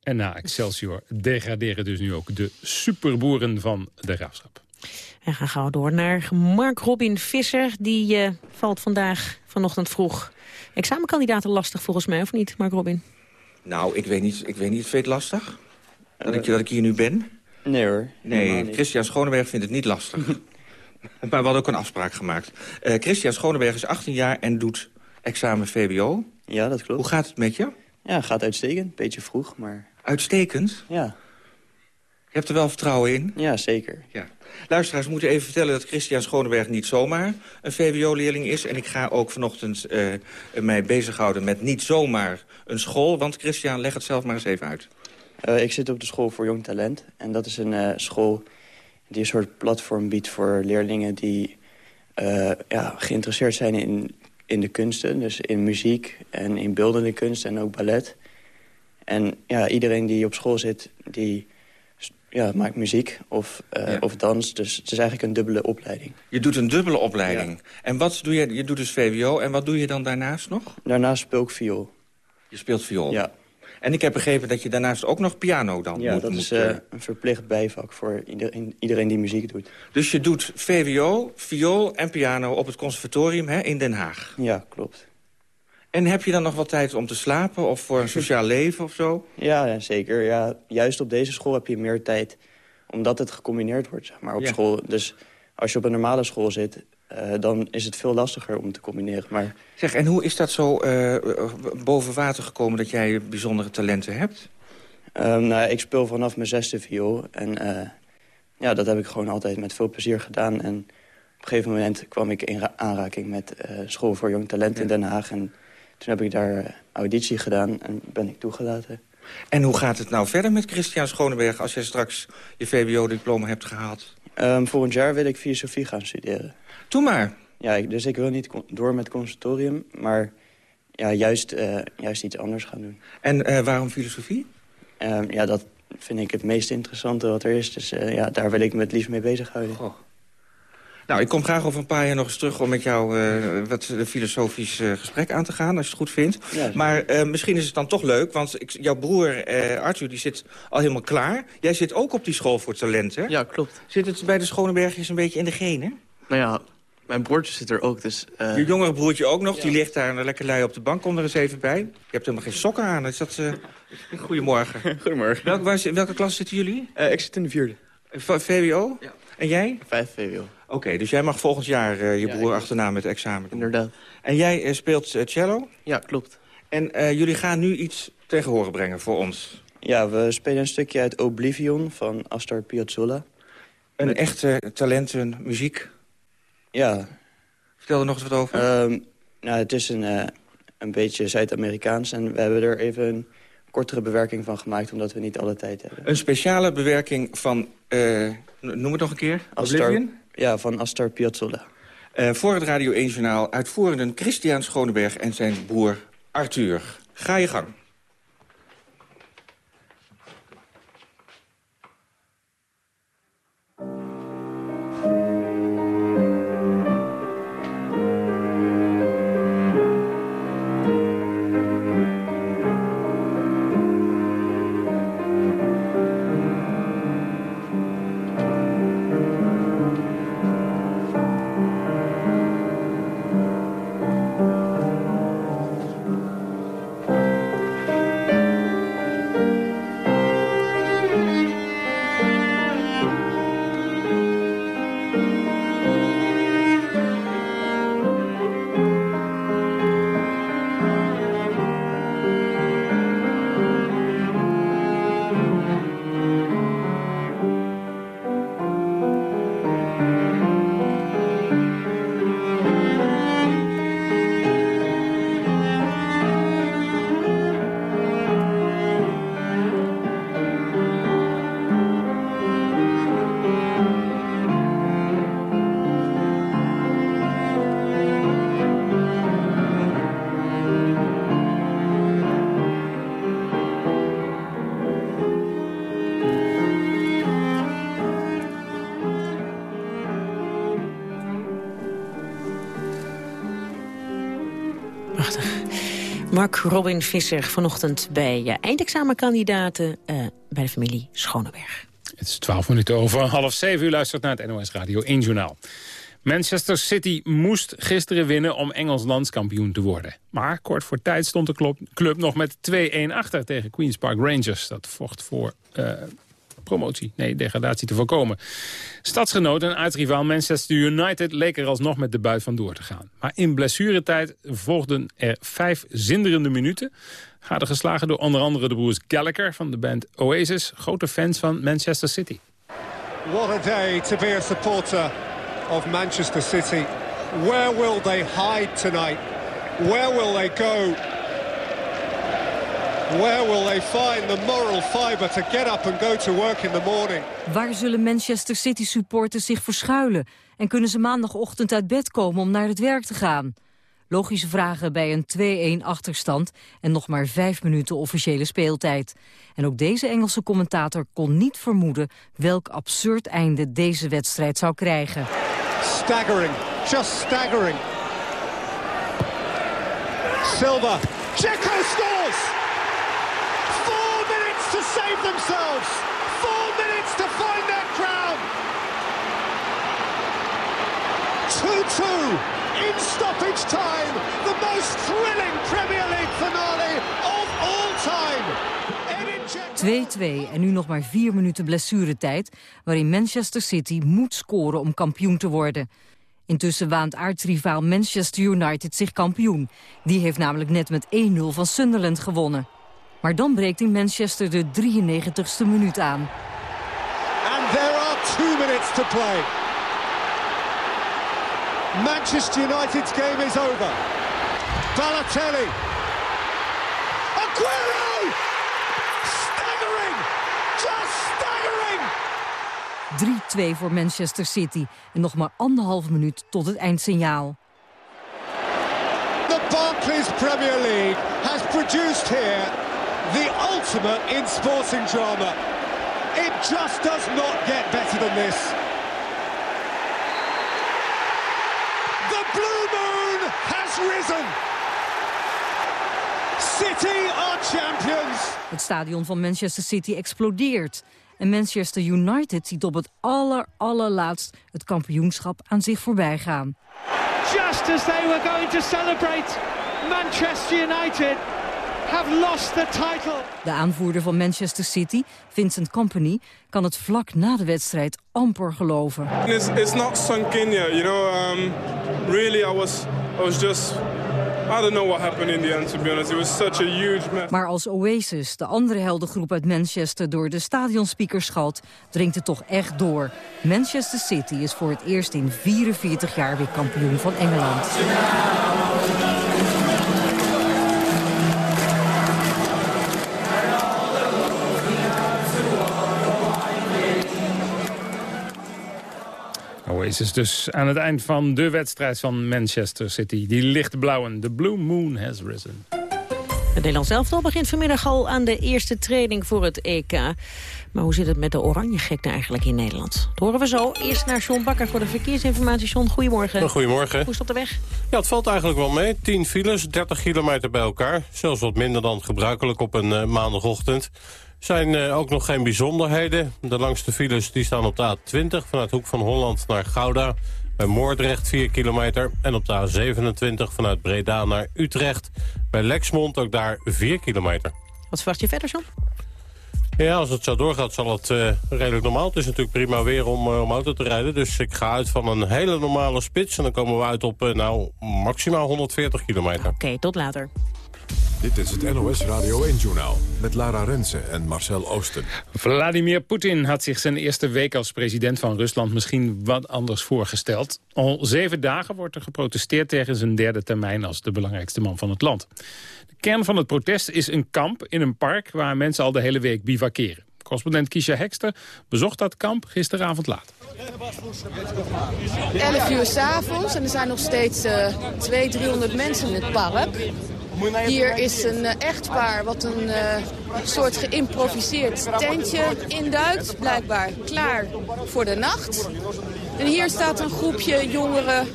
En na Excelsior degraderen dus nu ook de superboeren van de Graafschap. En gaan gauw door naar Mark Robin Visser. Die eh, valt vandaag, vanochtend vroeg, examenkandidaten lastig volgens mij, of niet, Mark Robin? Nou, ik weet niet, ik weet niet, vind je het lastig? Dat ik, dat ik hier nu ben? Nee hoor. Nee. Christian Schoneberg vindt het niet lastig. *laughs* maar we hadden ook een afspraak gemaakt. Eh, Christian Schoneberg is 18 jaar en doet examen VWO. Ja, dat klopt. Hoe gaat het met je? Ja, gaat uitstekend. Beetje vroeg, maar... Uitstekend? Ja. Je hebt er wel vertrouwen in? Ja, zeker. Ja. Luisteraars moeten even vertellen dat Christian Schoneberg niet zomaar een VWO-leerling is. En ik ga ook vanochtend eh, mij bezighouden met niet zomaar een school. Want Christian, leg het zelf maar eens even uit. Eh, ik zit op de school voor jong talent. En dat is een eh, school die een soort platform biedt voor leerlingen... die ja, geïnteresseerd zijn in, in de kunsten. Dus in muziek en in beeldende kunst en ook ballet. En ja, iedereen die op school zit, die ja, maakt muziek of, eh, of dans. Dus het is eigenlijk een dubbele opleiding. Je doet een dubbele opleiding. En wat doe je? Je doet dus VWO. En wat doe je dan daarnaast nog? Daarnaast speel ik viool. Je speelt viool? Ja. En ik heb begrepen dat je daarnaast ook nog piano dan Ja, moet... dat is eh, een verplicht bijvak voor iedereen, iedereen die muziek doet. Dus je doet VWO, viool en piano op het conservatorium hè, in Den Haag? Ja, klopt. En heb je dan nog wat tijd om te slapen of voor een *laughs* sociaal leven of zo? Ja, zeker. Ja, juist op deze school heb je meer tijd, omdat het gecombineerd wordt zeg maar, op Ja. school. Dus als je op een normale school zit, eh, dan is het veel lastiger om te combineren. Maar Zeg, en hoe is dat zo eh, boven water gekomen dat jij bijzondere talenten hebt? Ehm, nou, ik speel vanaf mijn zesde viool. En eh, ja, dat heb ik gewoon altijd met veel plezier gedaan. En op een gegeven moment kwam ik in ra- aanraking met School voor Jong Talent in Den Haag. En toen heb ik daar eh, auditie gedaan en ben ik toegelaten. En hoe gaat het nou verder met Christian Schoneberg... als jij straks je VWO-diploma hebt gehaald? Ehm, volgend jaar wil ik filosofie gaan studeren. Doe maar. Ja, ik- dus ik wil niet door met conservatorium, maar ja, juist, eh, juist iets anders gaan doen. En eh, waarom filosofie? Ehm, ja, dat vind ik het meest interessante wat er is. Dus ja, daar wil ik me het liefst mee bezighouden. Nou, ik kom graag over een paar jaar nog eens terug... om met jou eh, wat een filosofisch eh, gesprek aan te gaan, als je het goed vindt. Ja, maar eh, misschien is het dan toch leuk, want ik, jouw broer eh, Arthur die zit al helemaal klaar. Jij zit ook op die school voor talent, hè? Ja, klopt. Zit het bij de Schonebergjes een beetje in de genen? Nou ja, mijn broertje zit er ook, dus... eh, Je jongere broertje ook nog, die ligt daar lekker lui op de bank. Kom er eens even bij. Je hebt helemaal geen sokken aan. Is dat, eh, *laughs* Goedemorgen. *laughs* Goedemorgen. Welk, waar, welke klas zitten jullie? Eh, ik zit in de vierde. V- VWO? Ja. En jij? Vijf VWO. Oké, dus jij mag volgend jaar uh, je Ja, broer achterna met examen doen. Inderdaad. En jij eh, speelt eh, cello? Ja, klopt. En eh, jullie gaan nu iets tegen horen brengen voor ons. Ja, we spelen een stukje uit Oblivion van Astor Piazzolla. Een echte talent, een muziek. Ja. Vertel er nog eens wat over. Ehm, nou, het is een, eh, een beetje Zuid-Amerikaans en we hebben er even een kortere bewerking van gemaakt... omdat we niet alle tijd hebben. Een speciale bewerking van, eh, noem het nog een keer, Astor- Oblivion? Ja, van Astor Piazzolla. Eh, voor het Radio 1 Journaal uitvoerenden Christian Schoneberg en zijn broer Arthur. Ga je gang. Mark Robin Visser vanochtend bij uh, eindexamenkandidaten uh, bij de familie Schoneberg. Het is 12 minuten over half zeven. U luistert naar het NOS Radio 1 Journaal. Manchester City moest gisteren winnen om Engels landskampioen te worden. Maar kort voor tijd stond de club nog met 2-1 achter tegen Queen's Park Rangers. Dat vocht voor uh, promotie, nee, degradatie te voorkomen. Stadsgenoot en uitrivaal Manchester United leek er alsnog met de buit van door te gaan. Maar in blessuretijd volgden er vijf zinderende minuten. Gade geslagen door onder andere de broers Gallagher van de band Oasis. Grote fans van Manchester City. What a day to be a supporter of Manchester City. Where will they hide tonight? Where will they go? Where will they find the moral fiber to get up and go to work in the morning? Waar zullen Manchester City supporters zich verschuilen? En kunnen ze maandagochtend uit bed komen om naar het werk te gaan? Logische vragen bij een 2-1 achterstand en nog maar vijf minuten officiële speeltijd. En ook deze Engelse commentator kon niet vermoeden welk absurd einde deze wedstrijd zou krijgen. Staggering, just staggering. Silva, Checo scores! Four minutes to save themselves! Four minutes to find their crown! 2-2 in stoppage time! The most thrilling Premier League finale of all time! 2-2 en nu nog maar vier minuten blessuretijd... waarin Manchester City moet scoren om kampioen te worden. Intussen waant aardsrivaal Manchester United zich kampioen. Die heeft namelijk net met 1-0 van Sunderland gewonnen. Maar dan breekt in Manchester de 93ste minuut aan. And there are two minutes to play. Manchester United's game is over. Balotelli. Aguero! Staggering! Just staggering! 3-2 voor Manchester City. En nog maar anderhalf minuut tot het eindsignaal. The Barclays Premier League has produced here the ultimate in sporting drama. It just does not get better than this. The blue moon has risen. City are champions. Het stadion van Manchester City explodeert. En Manchester United ziet op het aller, allerlaatst het kampioenschap aan zich voorbij gaan. Just as they were going to celebrate, Manchester United have lost the title. De aanvoerder van Manchester City, Vincent Company, kan het vlak na de wedstrijd amper geloven. It's, it's not sunk in yet, you know. Um, really, I was, I was just I don't know what happened in the end, to be honest. It was such a huge mess. Maar als Oasis, de andere heldengroep uit Manchester, door de stadionspeakers schalt, dringt het toch echt door. Manchester City is voor het eerst in 44 jaar weer kampioen van Engeland. Oasis dus aan het eind van de wedstrijd van Manchester City. Die lichtblauwen, de Blue Moon has risen. Het Nederlands elftal begint vanmiddag al aan de eerste training voor het EK. Maar hoe zit het met de oranje gekte eigenlijk in Nederland? Dat horen we zo. Eerst naar John Bakker voor de verkeersinformatie. John, goedemorgen. Goedemorgen. Hoe is dat de weg? Ja, het valt eigenlijk wel mee. 10 files, 30 kilometer bij elkaar. Zelfs wat minder dan gebruikelijk op een uh, maandagochtend zijn uh, ook nog geen bijzonderheden. De langste files die staan op de A20 vanuit Hoek van Holland naar Gouda. Bij Moordrecht 4 kilometer. En op de A27 vanuit Breda naar Utrecht. Bij Lexmond ook daar 4 kilometer. Wat verwacht je verder, zo? Ja, als het zo doorgaat zal het uh, redelijk normaal. Het is natuurlijk prima weer om, uh, om auto te rijden. Dus ik ga uit van een hele normale spits. En dan komen we uit op nou, maximaal 140 kilometer. Oké, okay, tot later. Dit is het NOS Radio 1-journaal met Lara Rensen en Marcel Oosten. Vladimir Poetin had zich zijn eerste week als president van Rusland misschien wat anders voorgesteld. Al zeven dagen wordt er geprotesteerd tegen zijn derde termijn als de belangrijkste man van het land. De kern van het protest is een kamp in een park waar mensen al de hele week bivakeren. Correspondent Kisha Hekster bezocht dat kamp gisteravond laat. 11 uur s'avonds en er zijn nog steeds uh, 200, 300 mensen in het park. Hier is een uh, echtpaar wat een uh, soort geïmproviseerd tentje induikt. Blijkbaar klaar voor de nacht. En hier staat een groepje jongeren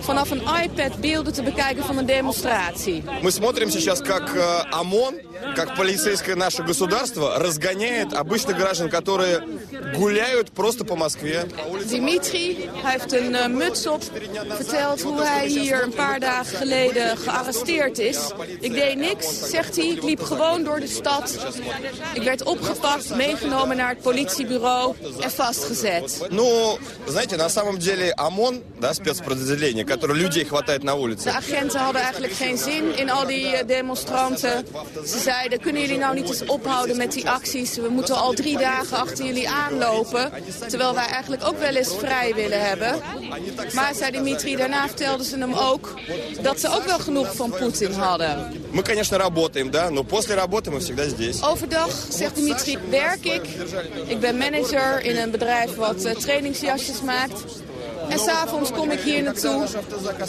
vanaf een iPad beelden te bekijken van een demonstratie. Мы смотрим сейчас, как ОМОН, как полицейское наше государство разгоняет обычных граждан, которые гуляют просто по Москве. Dimitri heeft een uh, muts op, vertelt hoe hij hier een paar dagen geleden gearresteerd is. Ik deed niks, zegt hij. Ik liep gewoon door de stad. Ik werd opgepakt, meegenomen naar het politiebureau en vastgezet. Ну, знаете, на самом деле ОМОН, да, спецподразделение, которое людей хватает на улице. De agenten hadden eigenlijk geen zin in al die uh, demonstranten. Ze zeiden, kunnen jullie nou niet eens ophouden met die acties? We moeten al drie dagen achter jullie aanlopen. Terwijl wij eigenlijk ook wel eens vrij willen hebben. Maar, zei Dimitri, daarna vertelden ze hem ook dat ze ook wel genoeg van Poetin hadden. Мы, конечно, работаем, да, но после работы мы всегда здесь. Overdag, zegt Dimitri, werk ik. Ik ben manager in een bedrijf wat uh, trainingsjasjes maakt. En s'avonds kom ik hier naartoe,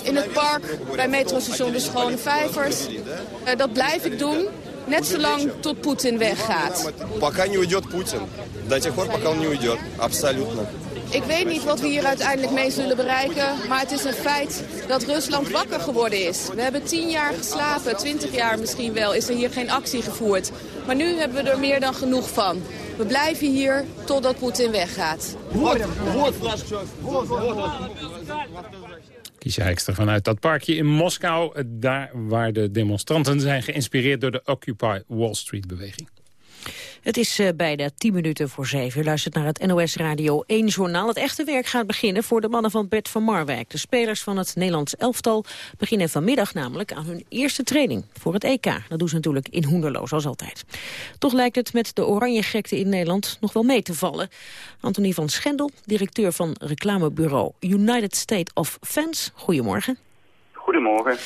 in het park, bij metrostation De Schone Vijvers. Uh, dat blijf ik doen, net zolang tot Poetin weggaat. Пока не уйдет Путин. До тех пор, пока он не уйдет. Абсолютно. Ik weet niet wat we hier uiteindelijk mee zullen bereiken, maar het is een feit dat Rusland wakker geworden is. We hebben tien jaar geslapen, twintig jaar misschien wel, is er hier geen actie gevoerd. Maar nu hebben we er meer dan genoeg van. We blijven hier totdat Poetin weggaat. Kiesje Hekster vanuit dat parkje in Moskou. Daar waar de demonstranten zijn geïnspireerd door de Occupy Wall Street beweging. Het is uh, bijna 10 minuten voor 7. U luistert naar het NOS Radio 1 journaal. Het echte werk gaat beginnen voor de mannen van Bert van Marwijk. De spelers van het Nederlands elftal beginnen vanmiddag namelijk aan hun eerste training voor het EK. Dat doen ze natuurlijk in Hoenderloo, zoals altijd. Toch lijkt het met de oranje gekte in Nederland nog wel mee te vallen. Anthony van Schendel, directeur van reclamebureau United State of Fans. Goedemorgen. Goedemorgen.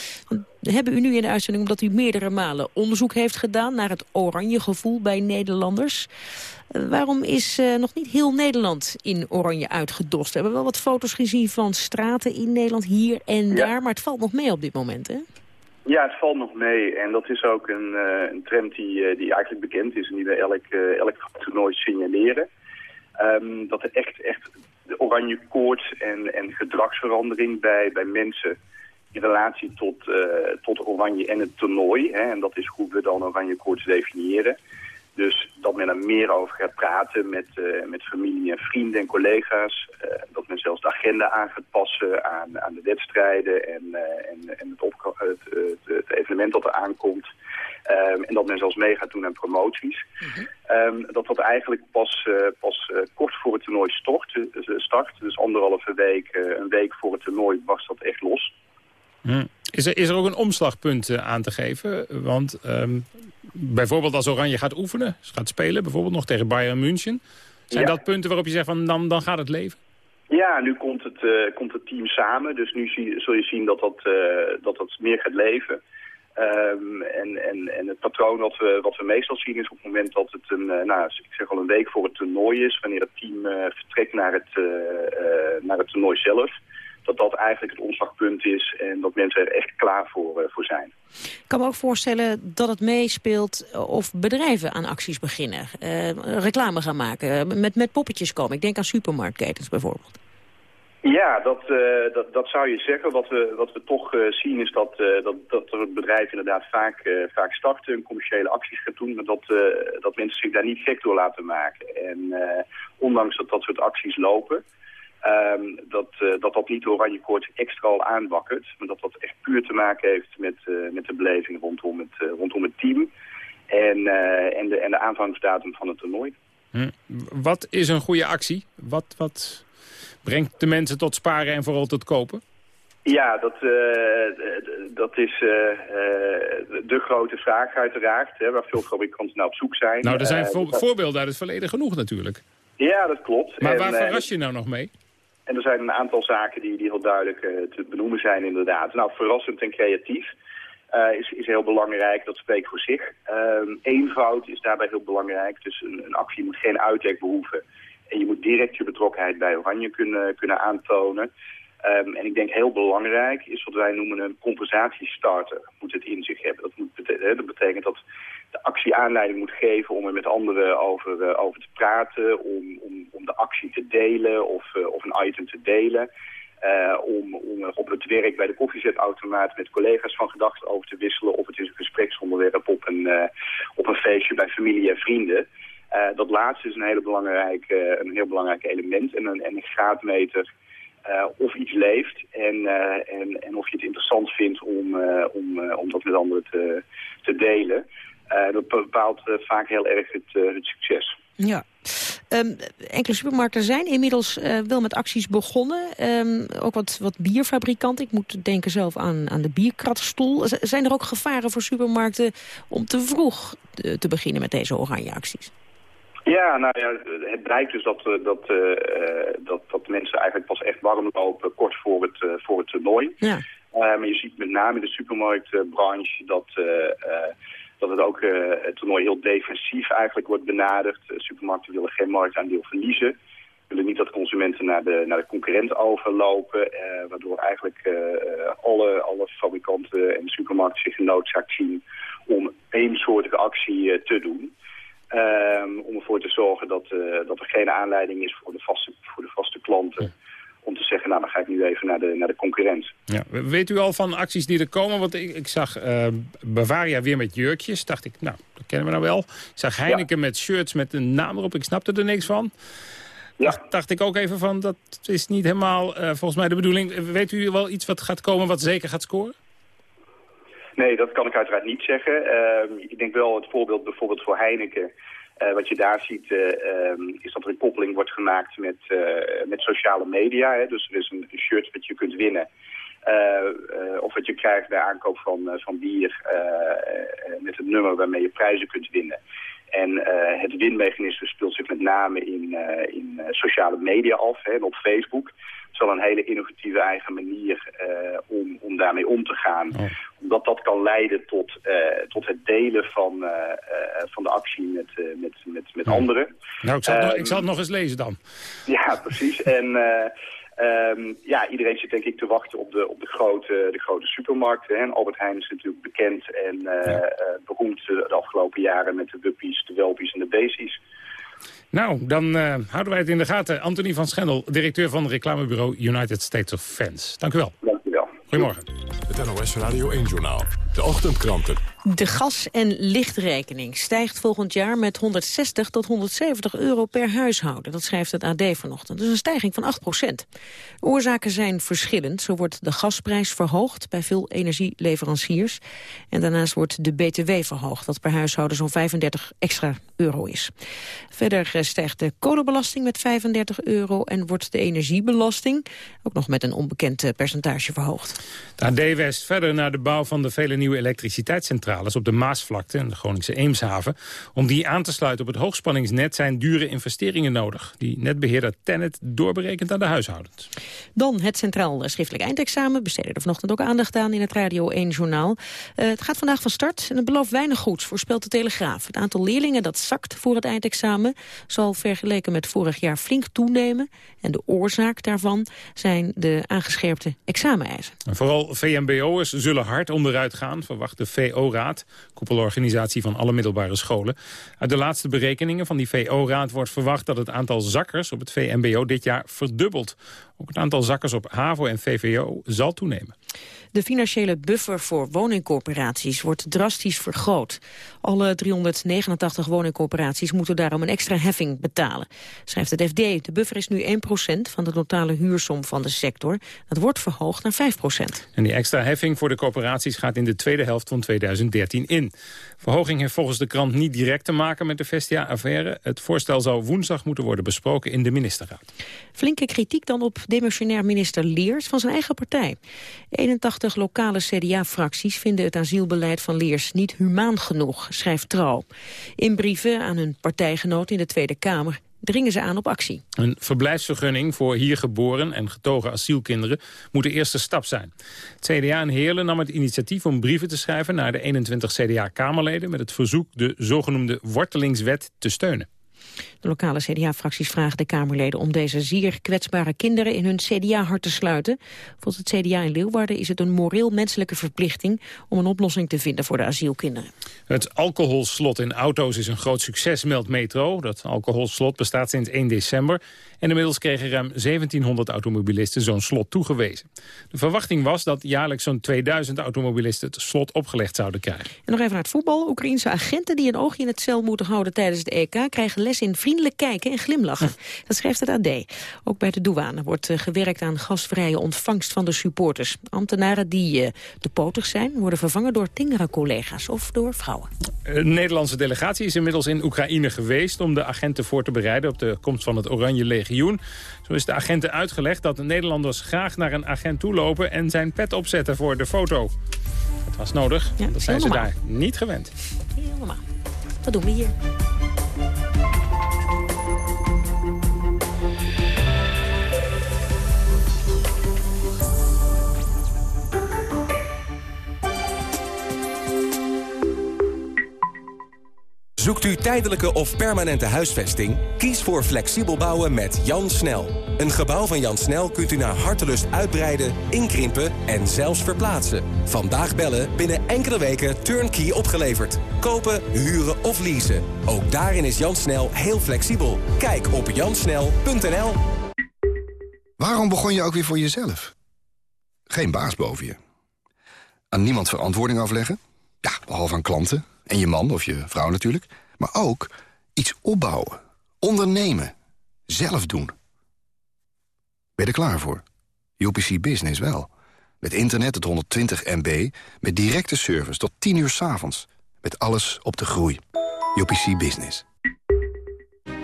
Hebben u nu in de uitzending, omdat u meerdere malen onderzoek heeft gedaan... naar het oranje gevoel bij Nederlanders. Uh, waarom is uh, nog niet heel Nederland in oranje uitgedost? We hebben wel wat foto's gezien van straten in Nederland, hier en ja. daar... maar het valt nog mee op dit moment, hè? Ja, het valt nog mee. En dat is ook een, uh, een trend die, die eigenlijk bekend is... en die we elk, elk toernooi signaleren. Um, dat er echt, echt de oranje koorts en, en gedragsverandering bij, bij mensen in relatie tot, uh, tot Oranje en het toernooi. Hè, en dat is hoe we dan Oranje koorts definiëren. Dus dat men er meer over gaat praten met, met familie en vrienden en collega's. dat men zelfs de agenda aan gaat passen aan, aan de wedstrijden en, en, en het, het, het, het, evenement dat er aankomt. Um, en dat men zelfs mee gaat doen aan promoties. um, dat dat eigenlijk pas, pas kort voor het toernooi stort, start. Dus anderhalve week, een week voor het toernooi barst dat echt los. Hm. Is, er, is er ook een omslagpunt aan te geven? Want um, bijvoorbeeld als Oranje gaat oefenen, gaat spelen, bijvoorbeeld nog tegen Bayern München. Zijn ja. dat punten waarop je zegt van dan, dan gaat het leven? Ja, nu komt het, uh, komt het team samen. Dus nu zie, zul je zien dat dat, uh, dat, dat meer gaat leven. Um, en, en, en het patroon wat we, wat we meestal zien is op het moment dat het een, uh, nou, ik zeg al een week voor het toernooi is, wanneer het team vertrekt naar het, naar het toernooi zelf, dat dat eigenlijk het omslagpunt is en dat mensen er echt klaar voor, voor zijn. Ik kan me ook voorstellen dat het meespeelt of bedrijven aan acties beginnen, reclame gaan maken, met, met poppetjes komen. Ik denk aan supermarktketens bijvoorbeeld. Ja, dat, uh, dat, dat zou je zeggen. Wat we, wat we toch uh, zien is dat, uh, dat, dat er bedrijf inderdaad vaak, vaak starten en commerciële acties gaat doen, maar dat, dat mensen zich daar niet gek door laten maken. En ondanks dat dat soort acties lopen, um, dat, dat dat niet de oranje koord extra al aanwakkert, maar dat dat echt puur te maken heeft met, met de beleving rondom het, rondom het team en, en, de, en de aanvangsdatum van het toernooi. Hm. Wat is een goede actie? Wat... wat brengt de mensen tot sparen en vooral tot kopen? Ja, dat, dat is de grote vraag uiteraard, hè, waar veel fabrikanten naar op zoek zijn. Nou, er zijn vo voorbeelden uit het verleden genoeg natuurlijk. Ja, dat klopt. Maar en, waar verras je nou nog mee? En er zijn een aantal zaken die, die heel duidelijk te benoemen zijn inderdaad. Nou, verrassend en creatief. is, is heel belangrijk, dat spreekt voor zich. Ehm, eenvoud is daarbij heel belangrijk, dus een, een actie moet geen uitleg behoeven. En je moet direct je betrokkenheid bij Oranje kunnen, kunnen aantonen. Um, en ik denk heel belangrijk is wat wij noemen een compensatiestarter. Moet het in zich hebben. Dat, moet betekenen, dat betekent dat de actie aanleiding moet geven om er met anderen over, uh, over te praten. Om, om, om de actie te delen of, uh, of een item te delen. Uh, om, om op het werk bij de koffiezetautomaat met collega's van gedachten over te wisselen. Of het is een gespreksonderwerp op een, op een feestje bij familie en vrienden. Dat laatste is een, hele belangrijk, een heel belangrijk element en een, en een graadmeter uh, of iets leeft en, en, en of je het interessant vindt om, om, om dat met anderen te, te delen. dat bepaalt vaak heel erg het, het succes. Ja. Um, enkele supermarkten zijn inmiddels wel met acties begonnen. Um, ook wat, wat bierfabrikanten. Ik moet denken zelf aan, aan de bierkratstoel. Zijn er ook gevaren voor supermarkten om te vroeg te beginnen met deze oranje acties? Ja, nou ja, het blijkt dus dat, dat, uh, dat, dat mensen eigenlijk pas echt warm lopen kort voor het, uh, voor het toernooi. Ja. Uh, maar je ziet met name in de supermarktbranche dat, dat het ook het toernooi heel defensief eigenlijk wordt benaderd. supermarkten willen geen marktaandeel verliezen. willen niet dat consumenten naar de, naar de concurrent overlopen. waardoor eigenlijk alle, alle fabrikanten en supermarkten zich genoodzaakt zien om eensoortige actie te doen. Um, om ervoor te zorgen dat, uh, dat er geen aanleiding is voor de vaste, voor de vaste klanten... Ja. om te zeggen, nou dan ga ik nu even naar de, naar de concurrent. Ja. Weet u al van acties die er komen? Want ik, ik zag uh, Bavaria weer met jurkjes. Dacht ik, nou, dat kennen we nou wel. Ik zag Heineken ja. met shirts met een naam erop. Ik snapte er niks van. Ja. Dacht, dacht ik ook even van, dat is niet helemaal uh, volgens mij de bedoeling. Weet u wel iets wat gaat komen wat zeker gaat scoren? Nee, dat kan ik uiteraard niet zeggen. Uh, ik denk wel het voorbeeld bijvoorbeeld voor Heineken. Uh, wat je daar ziet uh, um, is dat er een koppeling wordt gemaakt met, uh, met sociale media. Hè? Dus er is een, een shirt dat je kunt winnen. of wat je krijgt bij aankoop van, van bier met het nummer waarmee je prijzen kunt winnen. En het winmechanisme speelt zich met name in, in sociale media af, hè, op Facebook. Het is wel een hele innovatieve eigen manier om, om daarmee om te gaan. Oh omdat dat kan leiden tot, tot het delen van, van de actie met, met, met, met anderen. Nou, ik zal, nog, ik zal het nog eens lezen dan. Ja, precies. en um, ja, iedereen zit denk ik te wachten op de, op de, grote, de grote supermarkten. Hè. Albert Heijn is natuurlijk bekend en ja. beroemd de afgelopen jaren met de Wuppies, de Welpies en de Daisies. Nou, dan houden wij het in de gaten. Anthony van Schendel, directeur van het reclamebureau United States of Fans. Dank u wel. Dank u wel. Goedemorgen. Het NOS Radio 1-journaal. De ochtendkranten. De gas- en lichtrekening stijgt volgend jaar met 160 tot 170 euro per huishouden. Dat schrijft het AD vanochtend. Dus een stijging van 8 procent. Oorzaken zijn verschillend. Zo wordt de gasprijs verhoogd bij veel energieleveranciers. En daarnaast wordt de BTW verhoogd, dat per huishouden zo'n 35 extra euro is. Verder eh, stijgt de kolenbelasting met 35 euro... en wordt de energiebelasting ook nog met een onbekend eh, percentage verhoogd. De AD West verder naar de bouw van de vele nieuwe elektriciteitscentrales... op de Maasvlakte en de Groningse Eemshaven. Om die aan te sluiten op het hoogspanningsnet zijn dure investeringen nodig... die netbeheerder Tennet doorberekent aan de huishoudens. Dan het Centraal Schriftelijk Eindexamen. Besteden er vanochtend ook aandacht aan in het Radio 1-journaal. Uh, het gaat vandaag van start en het belooft weinig goeds, voorspelt de Telegraaf. Het aantal leerlingen dat zakt voor het eindexamen... zal vergeleken met vorig jaar flink toenemen. En de oorzaak daarvan zijn de aangescherpte exameneisen. vooral VMBO'ers zullen hard onderuit gaan, verwacht de VO-raad... koepelorganisatie van alle middelbare scholen. Uit de laatste berekeningen van die VO-raad wordt verwacht... dat het aantal zakkers op het VMBO dit jaar verdubbelt. Ook het aantal zakkers op HAVO en VVO zal toenemen. De financiële buffer voor woningcorporaties wordt drastisch vergroot. Alle 389 woningcorporaties moeten daarom een extra heffing betalen. Schrijft het FD. De buffer is nu 1% van de totale huursom van de sector. Dat wordt verhoogd naar 5% En die extra heffing voor de corporaties gaat in de tweede helft van 2013 in. Verhoging heeft volgens de krant niet direct te maken met de Vestia-affaire. Het voorstel zou woensdag moeten worden besproken in de ministerraad. Flinke kritiek dan op demissionair minister Leers van zijn eigen partij. 81 lokale CDA-fracties vinden het asielbeleid van Leers niet humaan genoeg, schrijft Trouw. In brieven aan hun partijgenoot in de Tweede Kamer dringen ze aan op actie. Een verblijfsvergunning voor hier geboren en getogen asielkinderen moet de eerste stap zijn. Het CDA in Heerlen nam het initiatief om brieven te schrijven naar de 21 CDA-kamerleden met het verzoek de zogenoemde wortelingswet te steunen. De lokale CDA-fracties vragen de Kamerleden om deze zeer kwetsbare kinderen in hun CDA-hart te sluiten. Volgens het CDA in Leeuwarden is het een moreel-menselijke verplichting om een oplossing te vinden voor de asielkinderen. Het alcoholslot in auto's is een groot succes, meldt Metro. Dat alcoholslot bestaat sinds 1 december en inmiddels kregen ruim 1700 automobilisten zo'n slot toegewezen. De verwachting was dat jaarlijks zo'n 2000 automobilisten het slot opgelegd zouden krijgen. En nog even naar het voetbal. Oekraïense agenten die een oogje in het cel moeten houden tijdens het EK krijgen les in vriendelijk kijken en glimlachen. Dat schrijft het AD. Ook bij de douane wordt uh, gewerkt aan gastvrije ontvangst van de supporters. Ambtenaren die te potig zijn worden vervangen door tingere collega's of door vrouwen. Een Nederlandse delegatie is inmiddels in Oekraïne geweest om de agenten voor te bereiden op de komst van het Oranje Leger zo is de agenten uitgelegd dat de Nederlanders graag naar een agent toelopen... en zijn pet opzetten voor de foto. Dat was nodig, ja, dat zijn ze daar niet gewend. Helemaal. Wat doen we hier? Zoekt u tijdelijke of permanente huisvesting? Kies voor flexibel bouwen met Jan Snel. Een gebouw van Jan Snel kunt u naar hartelust uitbreiden, inkrimpen en zelfs verplaatsen. Vandaag bellen, binnen enkele weken turnkey opgeleverd. Kopen, huren of leasen. Ook daarin is Jan Snel heel flexibel. Kijk op jansnel.nl Waarom begon je ook weer voor jezelf? Geen baas boven je. Aan niemand verantwoording afleggen? Ja, behalve aan klanten. En je man of je vrouw natuurlijk. Maar ook iets opbouwen. Ondernemen. Zelf doen. Ben je er klaar voor? UPC Business wel. Met internet tot 120 MB. Met directe service tot 10 uur s avonds. Met alles op de groei. UPC Business.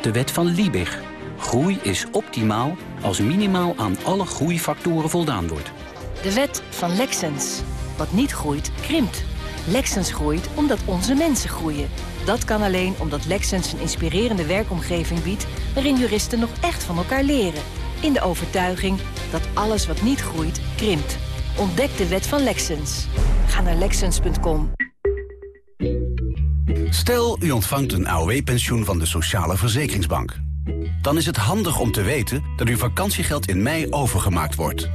De wet van Liebig. Groei is optimaal als minimaal aan alle groeifactoren voldaan wordt. De wet van Lexens. Wat niet groeit, krimpt. Lexens groeit omdat onze mensen groeien. Dat kan alleen omdat Lexens een inspirerende werkomgeving biedt... waarin juristen nog echt van elkaar leren. In de overtuiging dat alles wat niet groeit, krimpt. Ontdek de wet van Lexens. Ga naar Lexens.com. Stel, u ontvangt een AOW-pensioen van de Sociale Verzekeringsbank. Dan is het handig om te weten dat uw vakantiegeld in mei overgemaakt wordt...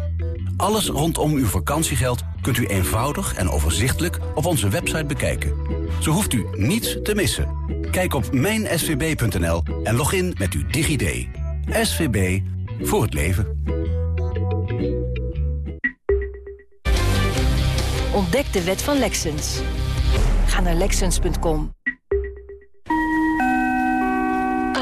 Alles rondom uw vakantiegeld kunt u eenvoudig en overzichtelijk op onze website bekijken. Zo hoeft u niets te missen. Kijk op mijnsvb.nl en log in met uw DigiD. SVB voor het leven. Ontdek de wet van Lexens. Ga naar Lexens.com.